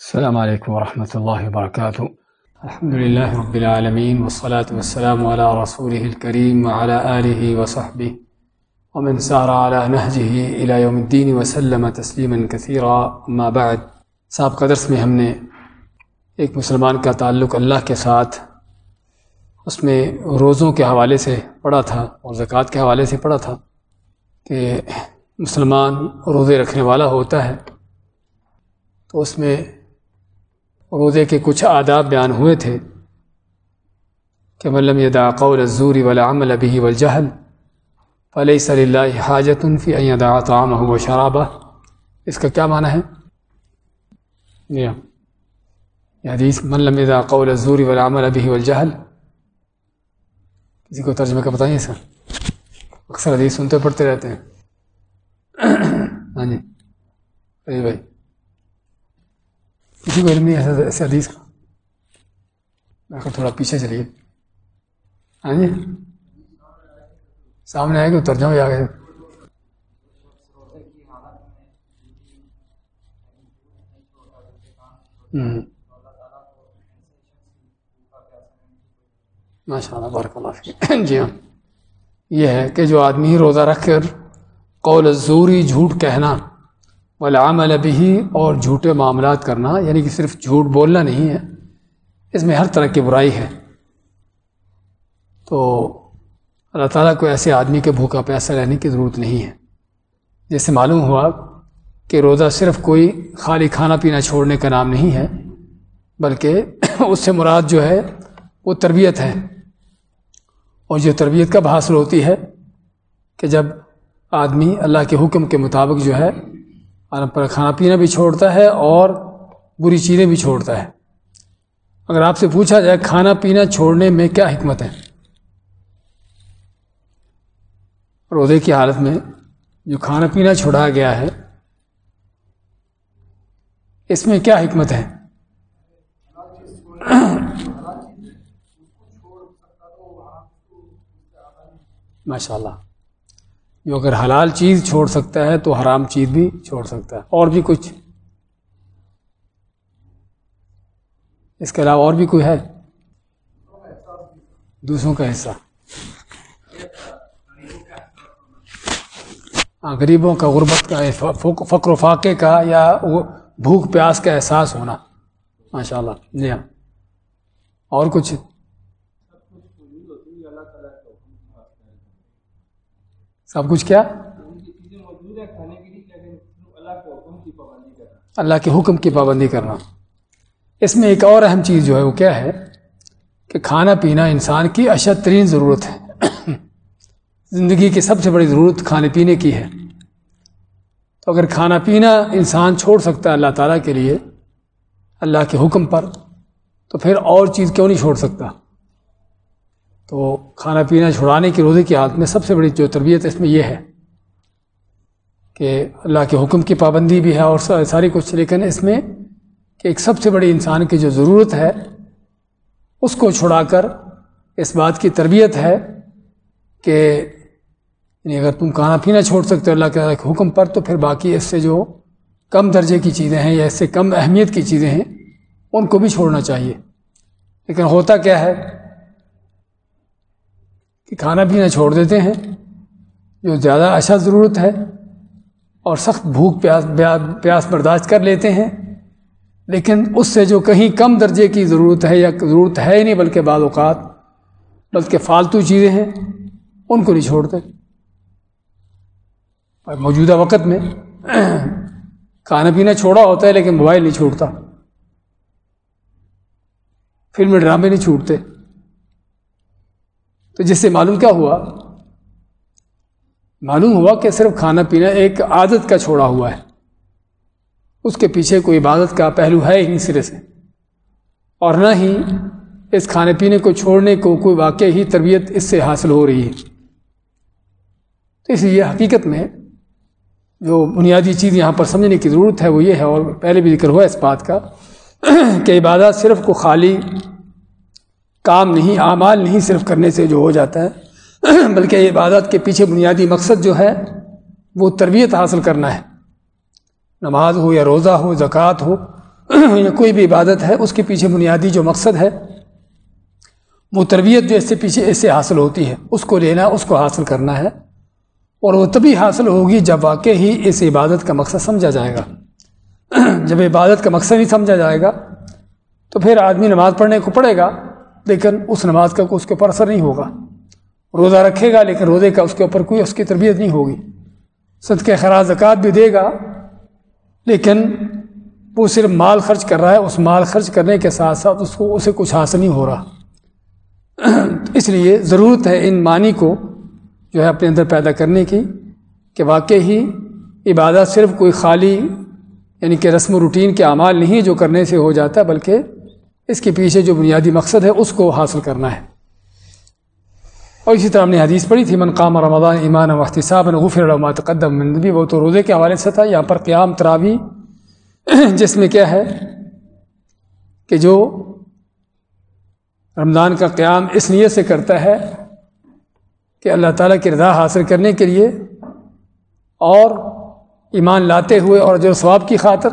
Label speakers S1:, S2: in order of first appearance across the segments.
S1: السلام عليكم ورحمة الله وبركاته. الحمد لله رب العالمين، والصلاة والسلام على رسوله الكريم وعلى آله وصحبه. ومن سار على نهجه إلى يوم الدين وسلم تسليما كثيرا. أما بعد، سابقہ درس میں ہم نے ایک مسلمان کا تعلق اللہ کے ساتھ، اس میں روزوں کے حوالے سے پڑھا تھا اور زکوٰۃ کے حوالے سے پڑھا تھا کہ مسلمان روزے رکھنے والا ہوتا ہے۔ تو اس میں روزے کے کچھ آداب بیان ہوئے تھے کہ ملم یدا قول الزوری والعمل به والجہل فلیس للہ حاجت فی ان یدع و شرابہ۔ اس کا کیا معنی ہے؟ جی ہاں۔ یہ حدیث من لم یدا قول الزوری والعمل به والجہل۔ کسی کو ترجمہ کا بتائیے سر؟ اکثر حدیث سنتے پڑھتے رہتے ہیں۔ ہاں جی۔ جی بھائی۔ کسی کو علم نہیں ایسے ایسے حدیث کا میں تھوڑا پیچھے چلیے ہاں جی سامنے آئے کہ ترجمہ بھی آ گئے ماشاء اللہ بارک اللہ جی ہاں یہ ہے کہ جو آدمی روزہ رکھ کر قول زوری جھوٹ کہنا والعمل بھی اور جھوٹے معاملات کرنا یعنی کہ صرف جھوٹ بولنا نہیں ہے، اس میں ہر طرح کی برائی ہے۔ تو اللہ تعالیٰ کو ایسے آدمی کے بھوکا پیسہ رہنے کی ضرورت نہیں ہے۔ جیسے معلوم ہوا کہ روزہ صرف کوئی خالی کھانا پینا چھوڑنے کا نام نہیں ہے، بلکہ اس سے مراد جو ہے، وہ تربیت ہے۔ اور جو تربیت کب حاصل ہوتی ہے؟ کہ جب آدمی اللہ کے حکم کے مطابق جو ہے پر کھانا پینا بھی چھوڑتا ہے اور بری چیزیں بھی چھوڑتا ہے۔ اگر آپ سے پوچھا جائے کھانا پینا چھوڑنے میں کیا حکمت ہے؟ روزے کی حالت میں جو کھانا پینا چھوڑا گیا ہے، اس میں کیا حکمت ہے؟ ماشاء اللہ جو اگر حلال چیز چھوڑ سکتا ہے تو حرام چیز بھی چھوڑ سکتا ہے۔ اور بھی کچھ۔ اس کے علاوہ اور بھی کوئی ہے؟ دوسروں کا حصہ۔ ہاں غریبوں کا، غربت کا، فقر و فاقے کا یا بھوک پیاس کا احساس ہونا۔ ماشاء اللہ جی ہاں۔ اور کچھ؟ سب کچھ کیا؟ اللہ کے حکم کی پابندی کرنا۔ اس میں ایک اور اہم چیز جو ہے وہ کیا ہے کہ کھانا پینا انسان کی اشد ترین ضرورت ہے۔ زندگی کی سب سے بڑی ضرورت کھانے پینے کی ہے۔ تو اگر کھانا پینا انسان چھوڑ سکتا ہے اللہ تعالیٰ کے لیے، اللہ کے حکم پر، تو پھر اور چیز کیوں نہیں چھوڑ سکتا؟ تو کھانا پینا چھڑانے کی روزے کی حالت میں سب سے بڑی جو تربیت اس میں یہ ہے کہ اللہ کے حکم کی پابندی بھی ہے اور ساری کچھ لیکن اس میں کہ ایک سب سے بڑی انسان کی جو ضرورت ہے، اس کو چھڑا کر اس بات کی تربیت ہے کہ یعنی اگر تم کھانا پینا چھوڑ سکتے ہو، اللہ کے حکم پر، تو پھر باقی اس سے جو کم درجے کی چیزیں ہیں یا اس سے کم اہمیت کی چیزیں ہیں، ان کو بھی چھوڑنا چاہیے۔ لیکن ہوتا کیا ہے؟ کہ کھانا پینا چھوڑ دیتے ہیں، جو زیادہ اچھا ضرورت ہے اور سخت بھوک پیاس پیاس برداشت کر لیتے ہیں، لیکن اس سے جو کہیں کم درجے کی ضرورت ہے یا ضرورت ہے ہی نہیں، بلکہ بعض اوقات بلکہ فالتو چیزیں ہیں، ان کو نہیں چھوڑتے۔ اور موجودہ وقت میں کھانا پینا چھوڑا ہوتا ہے، لیکن موبائل نہیں چھوڑتا۔ فلم ڈرامے نہیں چھوٹتے تو جس سے معلوم کیا ہوا؟ معلوم ہوا کہ صرف کھانا پینا ایک عادت کا چھوڑا ہوا ہے۔ اس کے پیچھے کوئی عبادت کا پہلو ہے ہی سرے سے۔ اور نہ ہی اس کھانے پینے کو چھوڑنے کو کوئی واقع ہی تربیت اس سے حاصل ہو رہی ہے۔ تو اس لیے حقیقت میں جو بنیادی چیز یہاں پر سمجھنے کی ضرورت ہے وہ یہ ہے اور پہلے بھی ذکر ہوا اس بات کا کہ عبادت صرف کو خالی کام نہیں، اعمال نہیں صرف کرنے سے جو ہو جاتا ہے، بلکہ عبادت کے پیچھے بنیادی مقصد جو ہے، وہ تربیت حاصل کرنا ہے۔ نماز ہو یا روزہ ہو، زکوٰۃ ہو، یا کوئی بھی عبادت ہے، اس کے پیچھے بنیادی جو مقصد ہے، وہ تربیت جو اس سے پیچھے، اس سے حاصل ہوتی ہے۔ اس کو لینا، اس کو حاصل کرنا ہے۔ اور وہ تبھی حاصل ہوگی جب واقع ہی اس عبادت کا مقصد سمجھا جائے گا۔ جب عبادت کا مقصد نہیں سمجھا جائے گا، تو پھر آدمی نماز پڑھنے کو پڑھے گا۔ لیکن اس نماز کا اس کے اوپر اثر نہیں ہوگا۔ روزہ رکھے گا، لیکن روزے کا اس کے اوپر کوئی اس کی تربیت نہیں ہوگی۔ صد کے خراج زکوٰۃ بھی دے گا، لیکن وہ صرف مال خرچ کر رہا ہے۔ اس مال خرچ کرنے کے ساتھ ساتھ اس کو، اسے کچھ حاصل نہیں ہو رہا۔ اس لیے ضرورت ہے ان معنی کو جو ہے اپنے اندر پیدا کرنے کی، کہ واقع ہی عبادت صرف کوئی خالی یعنی کہ رسم و روٹین کے اعمال نہیں جو کرنے سے ہو جاتا، بلکہ اس کے پیچھے جو بنیادی مقصد ہے، اس کو حاصل کرنا ہے۔ اور اسی طرح ہم نے حدیث پڑھی تھی، من قام رمضان ایمان وقتی صاحب غفر العمات قدم مندبی وہ تو روزے کے حوالے سے تھا۔ یہاں پر قیام تراوی جس میں کیا ہے کہ جو رمضان کا قیام اس نیت سے کرتا ہے کہ اللہ تعالیٰ کی رضا حاصل کرنے کے لیے اور ایمان لاتے ہوئے اور جو ثواب کی خاطر،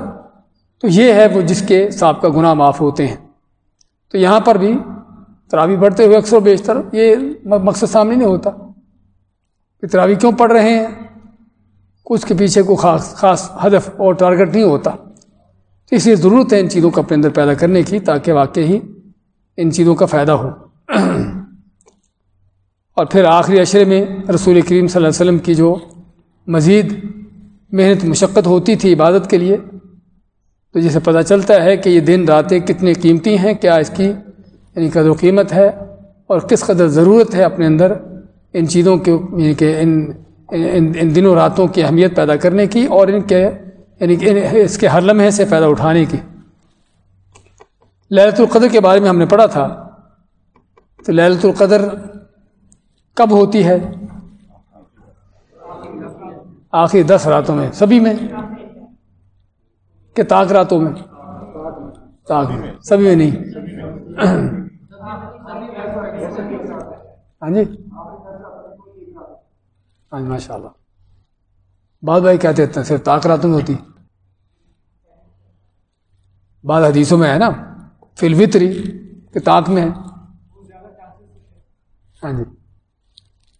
S1: تو یہ ہے وہ جس کے صاحب کا گناہ معاف ہوتے ہیں۔ تو یہاں پر بھی تراوی پڑھتے ہوئے اکثر و بیشتر یہ مقصد سامنے نہیں ہوتا کہ تراوی کیوں پڑھ رہے ہیں؟ اس کے پیچھے کوئی خاص خاص ہدف اور ٹارگٹ نہیں ہوتا۔ تو اس لیے ضرورت ہے ان چیزوں کو اپنے اندر پیدا کرنے کی تاکہ واقعی ان چیزوں کا فائدہ ہو۔ اور پھر آخری اشرے میں رسول کریم صلی اللہ علیہ وسلم کی جو مزید محنت، مشقت ہوتی تھی عبادت کے لیے تو جسے پتہ چلتا ہے کہ یہ دن راتیں کتنی قیمتی ہیں، کیا اس کی یعنی قدر و قیمت ہے اور کس قدر ضرورت ہے اپنے اندر ان چیزوں کے یعنی کہ ان ان ان دنوں راتوں کی اہمیت پیدا کرنے کی اور ان کے یعنی کہ اس کے ہر لمحے سے فائدہ اٹھانے کی۔ للت القدر کے بارے میں ہم نے پڑھا تھا۔ تو للت القدر کب ہوتی ہے؟ آخری دس راتوں میں، سبھی میں۔ کہ تاک راتوں میں؟ تاک سبھی میں نہیں۔ ہاں جی؟ ہاں جی ماشاء اللہ بعض بھائی کہتے ہیں صرف تاک راتوں میں ہوتی۔ بعض حدیثوں میں ہے نا فلوتری کہ تاک میں ہے۔ ہاں جی۔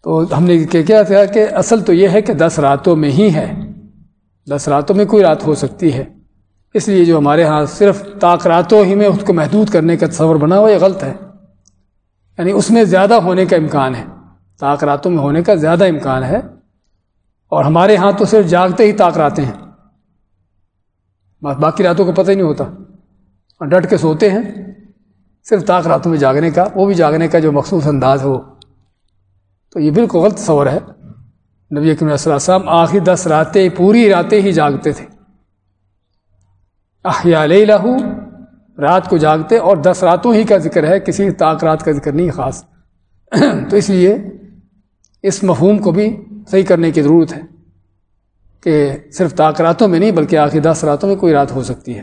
S1: تو ہم نے کیا تھا کہ اصل تو یہ ہے کہ دس راتوں میں ہی ہے۔ دس راتوں میں کوئی رات ہو سکتی ہے۔ اس لیے جو ہمارے ہاں صرف طاق راتوں ہی میں اس کو محدود کرنے کا تصور بنا ہوا یہ غلط ہے۔ یعنی اس میں زیادہ ہونے کا امکان ہے۔ طاق راتوں میں ہونے کا زیادہ امکان ہے۔ اور ہمارے ہاں تو صرف جاگتے ہی طاق راتے ہیں۔ باقی راتوں کو پتہ ہی نہیں ہوتا۔ اور ڈٹ کے سوتے ہیں۔ صرف طاق راتوں میں جاگنے کا، وہ بھی جاگنے کا جو مخصوص انداز ہے وہ۔ تو یہ بالکل غلط تصور ہے۔ نبی صلی اللہ علیہ وسلم آخری دس راتیں پوری راتیں ہی جاگتے تھے۔ احیاء لہو رات کو جاگتے اور دس راتوں ہی کا ذکر ہے، کسی طاق رات کا ذکر نہیں، خاص۔ تو اس لیے اس مفہوم کو بھی صحیح کرنے کی ضرورت ہے کہ صرف طاق راتوں میں نہیں، بلکہ آخری دس راتوں میں کوئی رات ہو سکتی ہے۔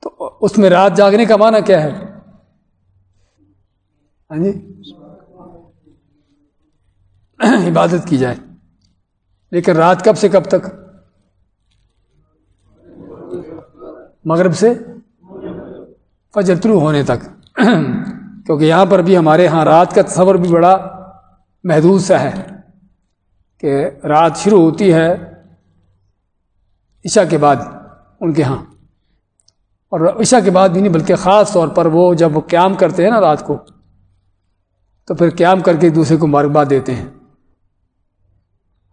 S1: تو اس میں رات جاگنے کا معنی کیا ہے؟ ہاں جی۔ عبادت کی جائے، لیکن رات کب سے کب تک؟ مغرب سے فجر طلوع ہونے تک۔ کیونکہ یہاں پر بھی ہمارے ہاں رات کا تصور بھی بڑا محدود سا ہے کہ رات شروع ہوتی ہے عشاء کے بعد ان کے ہاں۔ اور عشاء کے بعد بھی نہیں، بلکہ خاص طور پر وہ جب وہ قیام کرتے ہیں نا رات کو، تو پھر قیام کر کے ایک دوسرے کو مبارکباد دیتے ہیں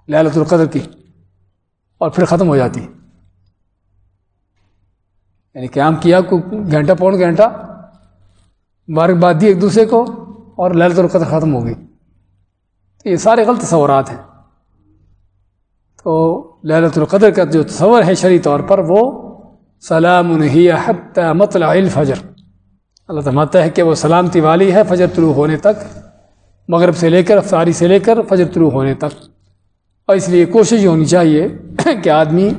S1: لالت القدر کی، اور پھر ختم ہو جاتی۔ یعنی قیام کیا گھنٹہ پون گھنٹہ مبارکباد دی ایک دوسرے کو اور للت القدر ختم ہو گئی۔ تو یہ سارے غلط تصورات ہیں۔ تو للت القدر کا جو تصور ہے شرعی طور پر وہ سلام مطلع الفجر۔ اللہ تعالیٰ ہے کہ وہ سلامتی والی ہے فجر طلوع ہونے تک، مغرب سے لے کر، افطاری سے لے کر فجر طلوع ہونے تک۔ اور اس لیے کوشش ہونی چاہیے کہ آدمی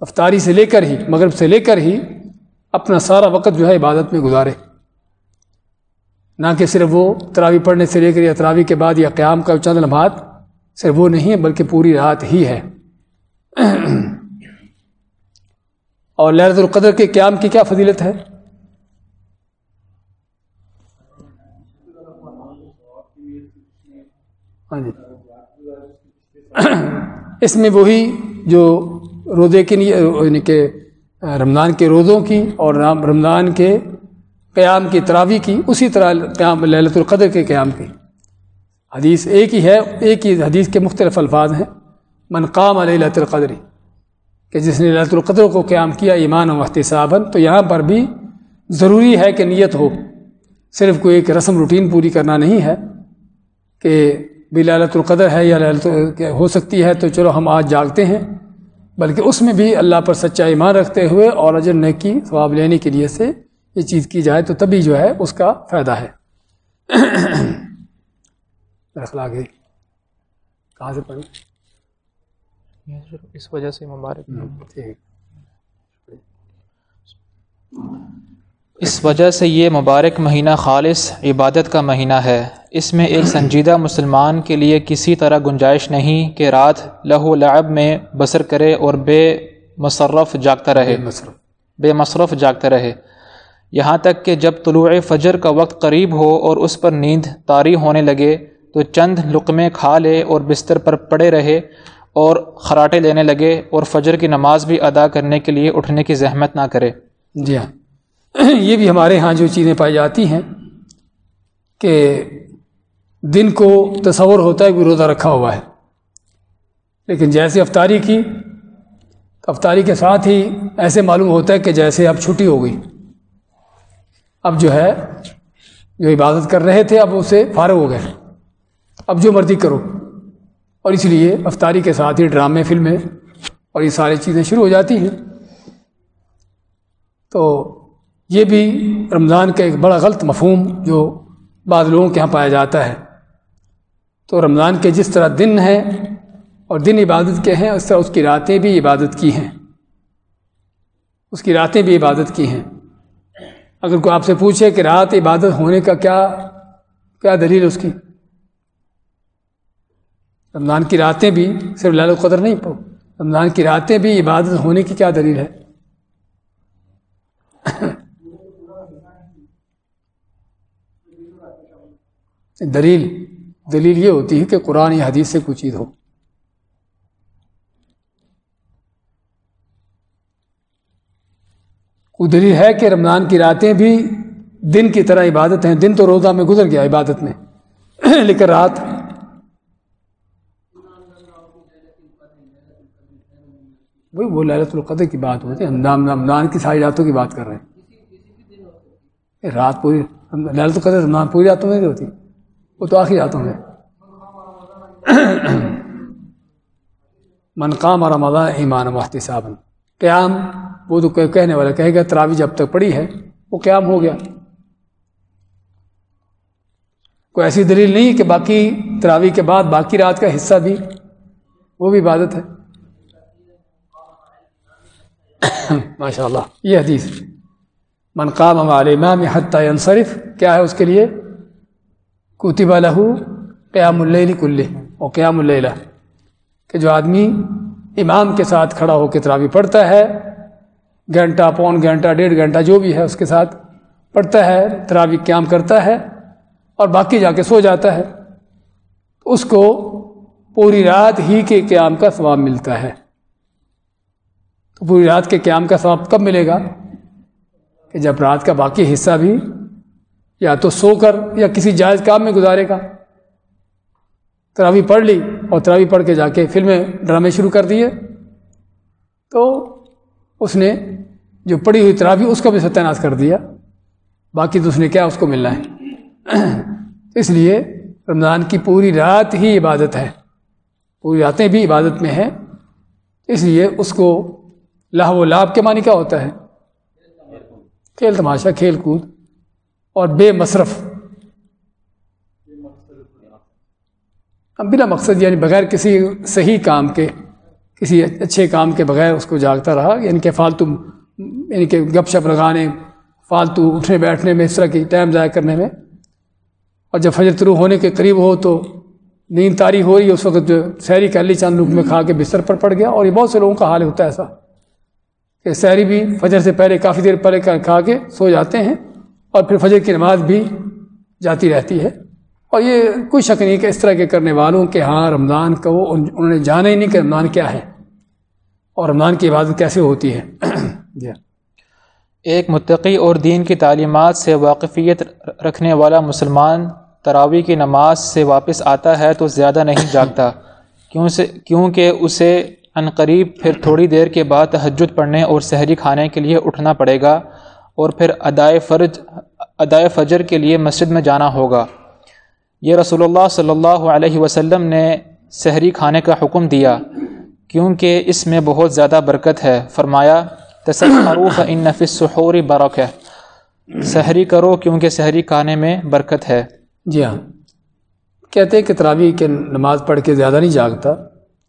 S1: افطاری سے لے کر ہی، مغرب سے لے کر ہی اپنا سارا وقت جو ہے عبادت میں گزارے۔ نہ کہ صرف وہ تراوی پڑھنے سے لے کر یا تراوی کے بعد یا قیام کا چند لمحات، صرف وہ نہیں ہے بلکہ پوری رات ہی ہے۔ اور لہرت القدر کے قیام کی کیا فضیلت ہے؟ ہاں جی۔ اس میں وہی جو روزے کی یعنی کہ رمضان کے روزوں کی اور رمضان کے قیام کی تراوی کی، اسی طرح قیام للت القدر کے قیام کی۔ حدیث ایک ہی ہے، ایک ہی حدیث کے مختلف الفاظ ہیں۔ من قام علیہ لت القدری کہ جس نے للت القدر کو قیام کیا ایمان و احتسابً تو یہاں پر بھی ضروری ہے کہ نیت ہو۔ صرف کوئی ایک رسم، روٹین پوری کرنا نہیں ہے کہ بھی لالت القدر ہے یا لالت ہو سکتی ہے تو چلو ہم آج جاگتے ہیں۔ بلکہ اس میں بھی اللہ پر سچا ایمان رکھتے ہوئے اور اجر نیکی ثواب لینے کے لیے سے یہ چیز کی جائے تو تبھی جو ہے اس کا فائدہ ہے۔ گئی کہاں سے پڑھیں؟
S2: اس وجہ سے مبارک۔ ٹھیک۔ اس وجہ سے یہ مبارک مہینہ خالص عبادت کا مہینہ ہے۔ اس میں ایک سنجیدہ مسلمان کے لیے کسی طرح گنجائش نہیں کہ رات لہو لعب میں بسر کرے اور بے مصرف جاگتا رہے۔ بے مصرف۔ جاگتا رہے۔ یہاں تک کہ جب طلوع فجر کا وقت قریب ہو اور اس پر نیند طاری ہونے لگے تو چند لقمے کھا لے اور بستر پر پڑے رہے اور خراٹے لینے لگے اور فجر کی نماز بھی ادا کرنے کے لیے اٹھنے کی زحمت نہ کرے۔
S1: جی ہاں۔ یہ بھی ہمارے ہاں جو چیزیں پائی جاتی ہیں کہ دن کو تصور ہوتا ہے کہ روزہ رکھا ہوا ہے۔ لیکن جیسے افطاری کی، تو افطاری کے ساتھ ہی ایسے معلوم ہوتا ہے کہ جیسے اب چھٹی ہو گئی۔ اب جو ہے، جو عبادت کر رہے تھے، اب اسے فارغ ہو گئے۔ اب جو مرضی کرو۔ اور اس لیے افطاری کے ساتھ ہی ڈرامے، فلمیں اور یہ ساری چیزیں شروع ہو جاتی ہیں۔ تو یہ بھی رمضان کا ایک بڑا غلط مفہوم جو بعض لوگوں کے یہاں پایا جاتا ہے۔ تو رمضان کے جس طرح دن ہیں اور دن عبادت کے ہیں، اس طرح اس کی راتیں بھی عبادت کی ہیں۔ اس کی راتیں بھی عبادت کی ہیں۔ اگر کوئی آپ سے پوچھے کہ رات عبادت ہونے کا کیا کیا دلیل اس کی؟ رمضان کی راتیں بھی صرف لال قدر نہیں پو رمضان کی راتیں بھی عبادت ہونے کی کیا دلیل ہے؟ دلیل دلیل یہ ہوتی ہے کہ قرآن یا حدیث سے کوئی چیز ہو۔ کوئی دلیل ہے کہ رمضان کی راتیں بھی دن کی طرح عبادت ہیں؟ دن تو روزہ میں گزر گیا عبادت میں۔ لیکن رات وہی وہ للت القدر کی بات ہوتی ہے۔ ہم رمضان کی ساری راتوں کی بات کر رہے ہیں۔ رات پوری للت القدر رمضان پوری راتوں میں نہیں ہوتی۔ وہ تو آخری آتا میں منقام اور رمضان ایمان محتی صاحب قیام، وہ تو کہنے والا کہے گا، تراوی جب تک پڑی ہے، وہ قیام ہو گیا۔ کوئی ایسی دلیل نہیں کہ باقی تراوی کے بعد باقی رات کا حصہ بھی وہ بھی عبادت ہے۔ ماشاء اللہ یہ حدیث۔ منقام ہمارے امام حتیٰ انصرف کیا ہے اس کے لیے؟ کتب لہو قیام اللیل کلِ اور قیام اللیلہ کہ جو آدمی امام کے ساتھ کھڑا ہو کے تراوی پڑھتا ہے، گھنٹہ پون گھنٹہ ڈیڑھ گھنٹہ جو بھی ہے اس کے ساتھ پڑھتا ہے، تراوی قیام کرتا ہے اور باقی جا کے سو جاتا ہے، اس کو پوری رات ہی کے قیام کا ثواب ملتا ہے۔ تو پوری رات کے قیام کا ثواب کب ملے گا؟ کہ جب رات کا باقی حصہ بھی یا تو سو کر یا کسی جائز کام میں گزارے گا۔ تراوی پڑھ لی اور تراوی پڑھ کے جا کے فلمیں ڈرامے شروع کر دیے۔ تو اس نے جو پڑھی ہوئی تراوی اس کو بھی ستیہ ناش کر دیا۔ باقی تو اس نے کیا اس کو ملنا ہے۔ اس لیے رمضان کی پوری رات ہی عبادت ہے۔ پوری راتیں بھی عبادت میں ہیں۔ اس لیے اس کو لاہ و لاب کے معنی کیا ہوتا ہے؟ کھیل تماشا، کھیل کود۔ اور بے مصرف۔ بلا مقصد یعنی بغیر کسی صحیح کام کے، کسی اچھے کام کے بغیر اس کو جاگتا رہا۔ یعنی کہ فالتو یعنی کہ گپ شپ لگانے، فالتو اٹھنے بیٹھنے میں، اس طرح کی ٹائم ضائع کرنے میں۔ اور جب فجر طرو ہونے کے قریب ہو تو نیند تاری ہو رہی ہے، اس وقت جو سیری کر لی چاند لوگ میں کھا کے بستر پر پڑ گیا۔ اور یہ بہت سے لوگوں کا حال ہوتا ہے ایسا کہ سحری بھی فجر سے پہلے، کافی دیر پہلے کھا کے سو جاتے ہیں۔ اور پھر فجر کی نماز بھی جاتی رہتی ہے۔ اور یہ کوئی شک نہیں کہ اس طرح کے کرنے والوں کے ہاں رمضان کو انہوں نے جانا ہی نہیں کہ رمضان کیا ہے اور رمضان کی عبادت کیسے ہوتی ہے۔ جی ہاں۔
S2: ایک متقی اور دین کی تعلیمات سے واقفیت رکھنے والا مسلمان تراوی کی نماز سے واپس آتا ہے تو زیادہ نہیں جاگتا۔ کیوں سے کیونکہ اسے قریب پھر تھوڑی دیر کے بعد تہجد پڑھنے اور سحری کھانے کے لیے اٹھنا پڑے گا۔ اور پھر ادائے فرج، ادائے فجر کے لیے مسجد میں جانا ہوگا۔ یہ رسول اللہ صلی اللہ علیہ وسلم نے سحری کھانے کا حکم دیا، کیونکہ اس میں بہت زیادہ برکت ہے۔ فرمایا تصوف ان نفس سحوری برک ہے سحری کرو کیونکہ سحری کھانے میں برکت ہے۔
S1: جی ہاں۔ کہتے ہیں کہ تراوی کے نماز پڑھ کے زیادہ نہیں جاگتا،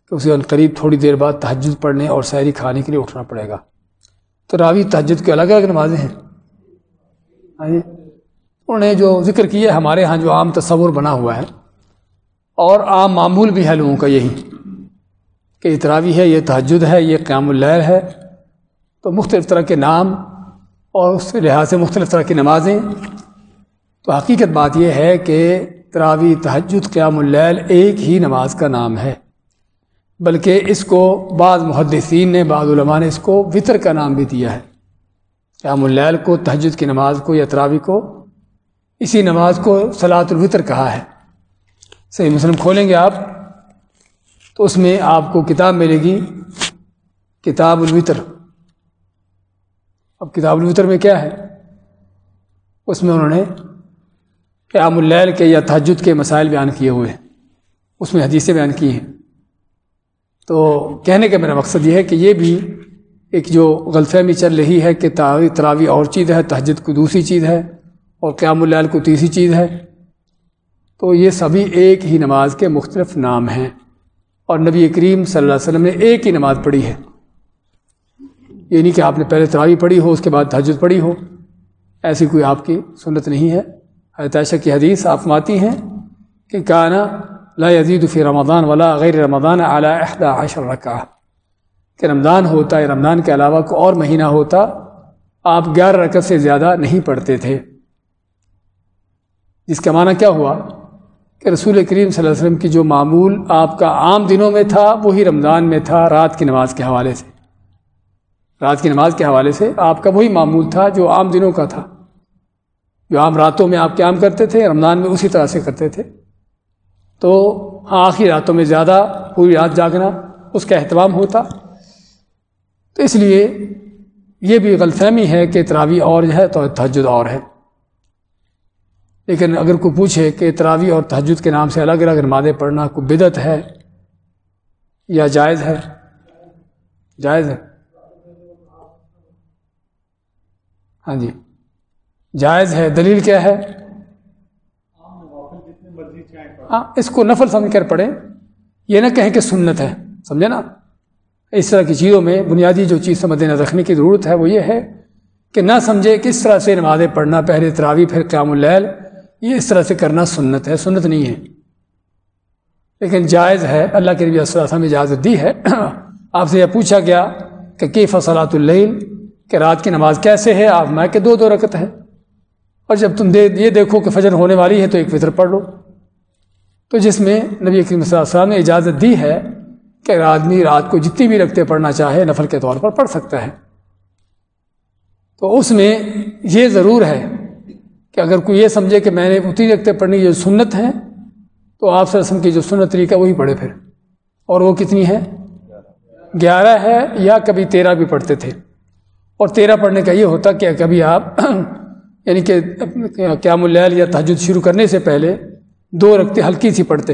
S1: کہ اسے قریب تھوڑی دیر بعد تہجد پڑھنے اور سحری کھانے کے لیے اٹھنا پڑے گا۔ تو راوی تہجد کے الگ الگ نمازیں ہیں۔ ہاں جی انہوں نے جو ذکر کیا ہمارے ہاں جو عام تصور بنا ہوا ہے، اور عام معمول بھی ہے لوگوں کا یہی کہ یہ تراوی ہے، یہ تہجد ہے، یہ قیام اللیل ہے۔ تو مختلف طرح کے نام اور اس لحاظ سے مختلف طرح کی نمازیں۔ تو حقیقت بات یہ ہے کہ تراوی، تہجد، قیام اللیل ایک ہی نماز کا نام ہے۔ بلکہ اس کو بعض محدثین نے، بعض علماء نے اس کو وطر کا نام بھی دیا ہے۔ قیام اللیل کو، تہجد کی نماز کو یا تراوی کو، اسی نماز کو صلاۃ الوطر کہا ہے۔ صحیح مسلم کھولیں گے آپ، تو اس میں آپ کو کتاب ملے گی، کتاب الوطر۔ اب کتاب الوطر میں کیا ہے؟ اس میں انہوں نے قیام اللیل کے یا تحجد کے مسائل بیان کیے ہوئے ہیں۔ اس میں حدیثیں بیان کی ہیں۔ تو کہنے کا میرا مقصد یہ ہے کہ یہ بھی ایک جو غلط فہمی چل رہی ہے کہ تراوی تراوی اور چیز ہے، تہجد کو دوسری چیز ہے اور قیام اللیل کو تیسری چیز ہے۔ تو یہ سبھی ایک ہی نماز کے مختلف نام ہیں اور نبی کریم صلی اللہ علیہ وسلم نے ایک ہی نماز پڑھی ہے۔ یہ نہیں کہ آپ نے پہلے تراوی پڑھی ہو، اس کے بعد تہجد پڑھی ہو۔ ایسی کوئی آپ کی سنت نہیں ہے۔ حضرت عائشہ کی حدیث آپ ماتی ہیں کہ کانا لا یزید فی رمضان ولا غیر رمضان اعلیٰ احدہ عشر رکا کہ رمضان ہوتا ہے، رمضان کے علاوہ کو اور مہینہ ہوتا، آپ گیارہ رکعت سے زیادہ نہیں پڑھتے تھے۔ جس کا معنی کیا ہوا؟ کہ رسول کریم صلی اللہ علیہ وسلم کی جو معمول آپ کا عام دنوں میں تھا، وہی رمضان میں تھا، رات کی نماز کے حوالے سے۔ رات کی نماز کے حوالے سے آپ کا وہی معمول تھا جو عام دنوں کا تھا۔ جو عام راتوں میں آپ قیام کرتے تھے، رمضان میں اسی طرح سے کرتے تھے۔ تو آخری راتوں میں زیادہ پوری رات جاگنا اس کا اہتمام ہوتا۔ تو اس لیے یہ بھی غلط فہمی ہے کہ تراوی اور ہے تو تہجد اور ہے۔ لیکن اگر کوئی پوچھے کہ تراوی اور تہجد کے نام سے الگ الگ نمازیں پڑھنا کوئی بدت ہے یا جائز ہے؟ جائز ہے۔ ہاں جی۔ جائز ہے۔ دلیل کیا ہے؟ ہاں، اس کو نفل سمجھ کر پڑھیں۔ یہ نہ کہیں کہ سنت ہے، سمجھے نا؟ اس طرح کی چیزوں میں بنیادی جو چیز سمجھ نظر رکھنے کی ضرورت ہے وہ یہ ہے کہ نہ سمجھے کس طرح سے نمازیں پڑھنا، پہلے تراوی پھر قیام اللیل، یہ اس طرح سے کرنا سنت ہے، سنت نہیں ہے۔ لیکن جائز ہے، اللہ کے نبی صلی اللہ علیہ وسلم اجازت دی ہے۔ آپ سے یہ پوچھا گیا کہ کی فصلاۃ اللیل؟ کہ رات کی نماز کیسے ہے؟ آپ میں کہ دو دو رکت ہے اور جب تم دے، یہ دیکھو کہ فجر ہونے والی ہے تو ایک فطر پڑھ لو۔ تو جس میں نبی کریم صلی اللہ علیہ وسلم نے اجازت دی ہے کہ آدمی رات کو جتنی بھی رکھتے پڑھنا چاہے، نفل کے طور پر پڑھ سکتا ہے۔ تو اس میں یہ ضرور ہے کہ اگر کوئی یہ سمجھے کہ میں نے اتنی رکھتے پڑھنی جو سنت ہیں تو آپ سے رسم کی جو سنت طریقہ وہی پڑھے پھر۔ اور وہ کتنی ہے؟ گیارہ ہے یا کبھی تیرہ بھی پڑھتے تھے۔ اور تیرہ پڑھنے کا یہ ہوتا کہ کبھی آپ یعنی کہ قیام اللیل یا تحجد شروع کرنے سے پہلے دو رکھتے ہلکی سی پڑھتے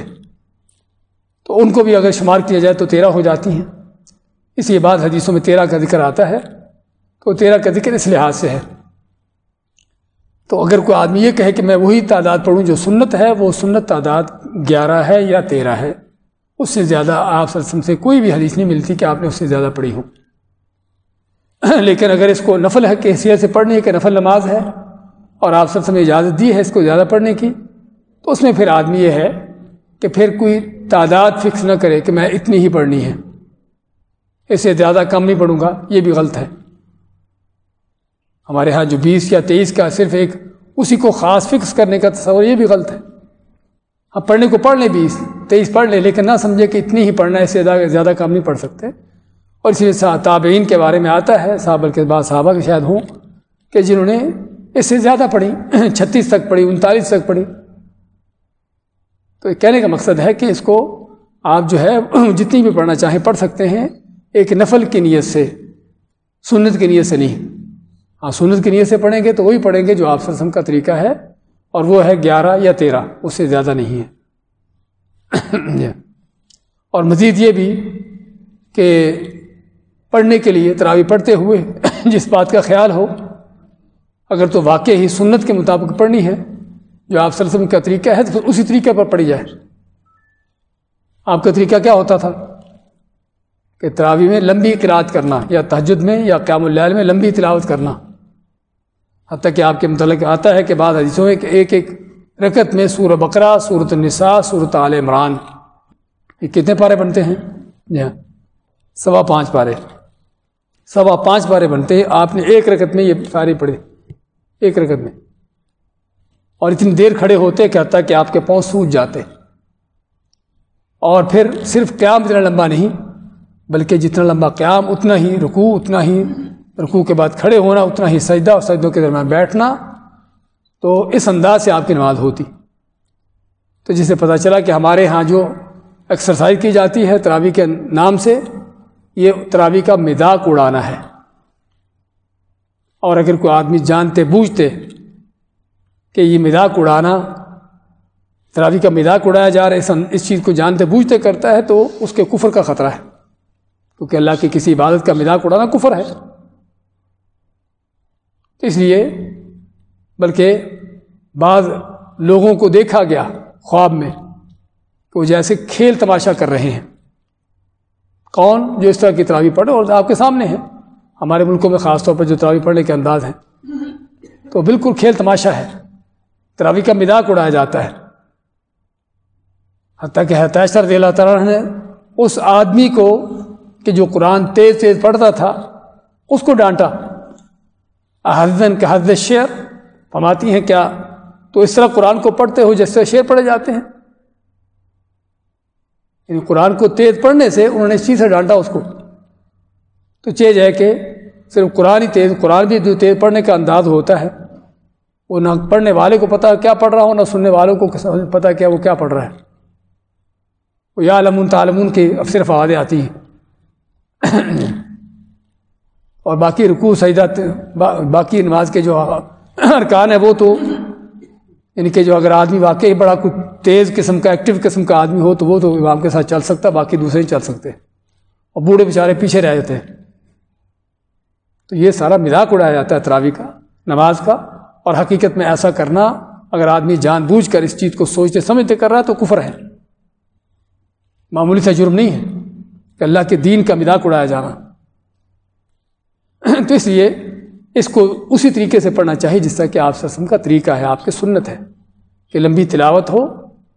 S1: تو ان کو بھی اگر شمار کیا جائے تو تیرہ ہو جاتی ہیں۔ اس لیے بعد حدیثوں میں تیرہ کا ذکر آتا ہے تو تیرہ کا ذکر اس لحاظ سے ہے۔ تو اگر کوئی آدمی یہ کہے کہ میں وہی تعداد پڑھوں جو سنت ہے، وہ سنت تعداد گیارہ ہے یا تیرہ ہے، اس سے زیادہ آپ سرسم سے کوئی بھی حدیث نہیں ملتی کہ آپ نے اس سے زیادہ پڑھی ہو۔ لیکن اگر اس کو نفل ہے کہ حیثیت سے پڑھنے کہ نفل نماز ہے اور آپ سب سے اجازت دی ہے اس کو زیادہ پڑھنے کی اس میں پھر آدمی یہ ہے کہ پھر کوئی تعداد فکس نہ کرے کہ میں اتنی ہی پڑھنی ہے۔ اس سے زیادہ کم نہیں پڑھوں گا، یہ بھی غلط ہے۔ ہمارے ہاں جو بیس یا تیئیس کا صرف ایک اسی کو خاص فکس کرنے کا تصور، یہ بھی غلط ہے۔ ہم پڑھنے کو پڑھ لیں بیس، تیئیس پڑھ لیں، لیکن نہ سمجھے کہ اتنی ہی پڑھنا ہے، اس سے زیادہ کام نہیں پڑھ سکتے۔ اور اسی لیے تابعین کے بارے میں آتا ہے، صحابہ کے بعد صحابہ کے شاید ہوں کہ جنہوں نے اس سے زیادہ پڑھی، چھتیس تک پڑھی، انتالیس تک پڑھی۔ تو کہنے کا مقصد ہے کہ اس کو آپ جو ہے جتنی بھی پڑھنا چاہیں پڑھ سکتے ہیں، ایک نفل کی نیت سے، سنت کی نیت سے نہیں۔ ہاں سنت کی نیت سے پڑھیں گے تو وہی پڑھیں گے جو آپ سرسم کا طریقہ ہے، اور وہ ہے گیارہ یا تیرہ، اس سے زیادہ نہیں ہے۔ اور مزید یہ بھی کہ پڑھنے کے لیے تراوی پڑھتے ہوئے جس بات کا خیال ہو، اگر تو واقع ہی سنت کے مطابق پڑھنی ہے جو آپ سرسم کا طریقہ ہے تو پھر اسی طریقے پر پڑھی جائے۔ آپ کا طریقہ کیا ہوتا تھا؟ کہ تراوی میں لمبی قرآت کرنا، یا تہجد میں، یا قیام اللیل میں لمبی تلاوت کرنا۔ حتیٰ کہ آپ کے متعلق آتا ہے کہ بعض حدیثوں میں کہ ایک ایک رکت میں سور بقرہ صورت النساء صورت عال عمران۔ یہ کتنے پارے بنتے ہیں؟ جی ہاں۔ سوا پانچ پارے۔ سوا پانچ پارے بنتے ہیں۔ آپ نے ایک رکت میں یہ سارے پڑھے ایک رکت میں۔ اور اتنی دیر کھڑے ہوتے کہ حتیٰ کہ آپ کے پاؤں سوج جاتے۔ اور پھر صرف قیام اتنا لمبا نہیں، بلکہ جتنا لمبا قیام، اتنا ہی رکوع، اتنا ہی رکوع کے بعد کھڑے ہونا، اتنا ہی سجدہ اور سجدوں کے درمیان بیٹھنا تو اس انداز سے آپ کی نماز ہوتی۔ تو جسے پتہ چلا کہ ہمارے ہاں جو ایکسرسائز کی جاتی ہے تراوی کے نام سے، یہ تراوی کا مزاق اڑانا ہے۔ اور اگر کوئی آدمی جانتے، بوجھتے کہ یہ مزاق اڑانا، تراوی کا مزاق اڑایا جا رہا ہے اس چیز کو جانتے بوجھتے کرتا ہے تو اس کے کفر کا خطرہ ہے۔ کیونکہ اللہ کی کسی عبادت کا مزاق اڑانا کفر ہے۔ اس لیے بلکہ بعض لوگوں کو دیکھا گیا خواب میں کہ وہ جیسے کھیل تماشا کر رہے ہیں۔ کون جو اس طرح کی تراوی پڑھے اور آپ کے سامنے ہیں۔ ہمارے ملکوں میں خاص طور پر جو تراوی پڑھنے کے انداز ہیں۔ تو بالکل کھیل تماشا ہے۔ تراوی کا مزاق اڑایا جاتا ہے۔ حتیٰ کہ حتیش رضی اللہ تعالیٰ نے اس آدمی کو کہ جو قرآن تیز تیز پڑھتا تھا، اس کو ڈانٹا۔ حضن کے حضرت شعر فرماتی ہیں، کیا تو اس طرح قرآن کو پڑھتے ہو جیسے شعر پڑھے جاتے ہیں؟ یعنی قرآن کو تیز پڑھنے سے انہوں نے اس چیز سے ڈانٹا اس کو۔ تو چیز ہے کہ صرف قرآن ہی تیز، قرآن بھی جو تیز پڑھنے کا انداز ہوتا ہے۔ وہ نہ پڑھنے والے کو پتہ کیا پڑھ رہا ہو، نہ سننے والوں کو پتہ کیا وہ کیا پڑھ رہا ہے۔ وہ یا علم تعلمون کی صرف آوازیں آتی ہیں۔ اور باقی رکوع، سجدہ باقی نماز کے جو ارکان ہے وہ تو یعنی کہ جو اگر آدمی واقعی بڑا کچھ تیز قسم کا، ایکٹیو قسم کا آدمی ہو تو وہ تو امام کے ساتھ چل سکتا، باقی دوسرے نہیں چل سکتے۔ اور بوڑھے بیچارے پیچھے رہ جاتے ہیں۔ تو یہ سارا مذاق اڑایا جاتا ہے تراوی کا، نماز کا۔ اور حقیقت میں ایسا کرنا، اگر آدمی جان بوجھ کر اس چیز کو سوچتے، سمجھتے کر رہا ہے تو کفر ہے۔ معمولی سا جرم نہیں ہے کہ اللہ کے دین کا مذاق اڑایا جانا تو اس لیے اس کو اسی طریقے سے پڑھنا چاہیے، جس طرح کہ آپ سسم کا طریقہ ہے، آپ کی سنت ہے کہ لمبی تلاوت ہو،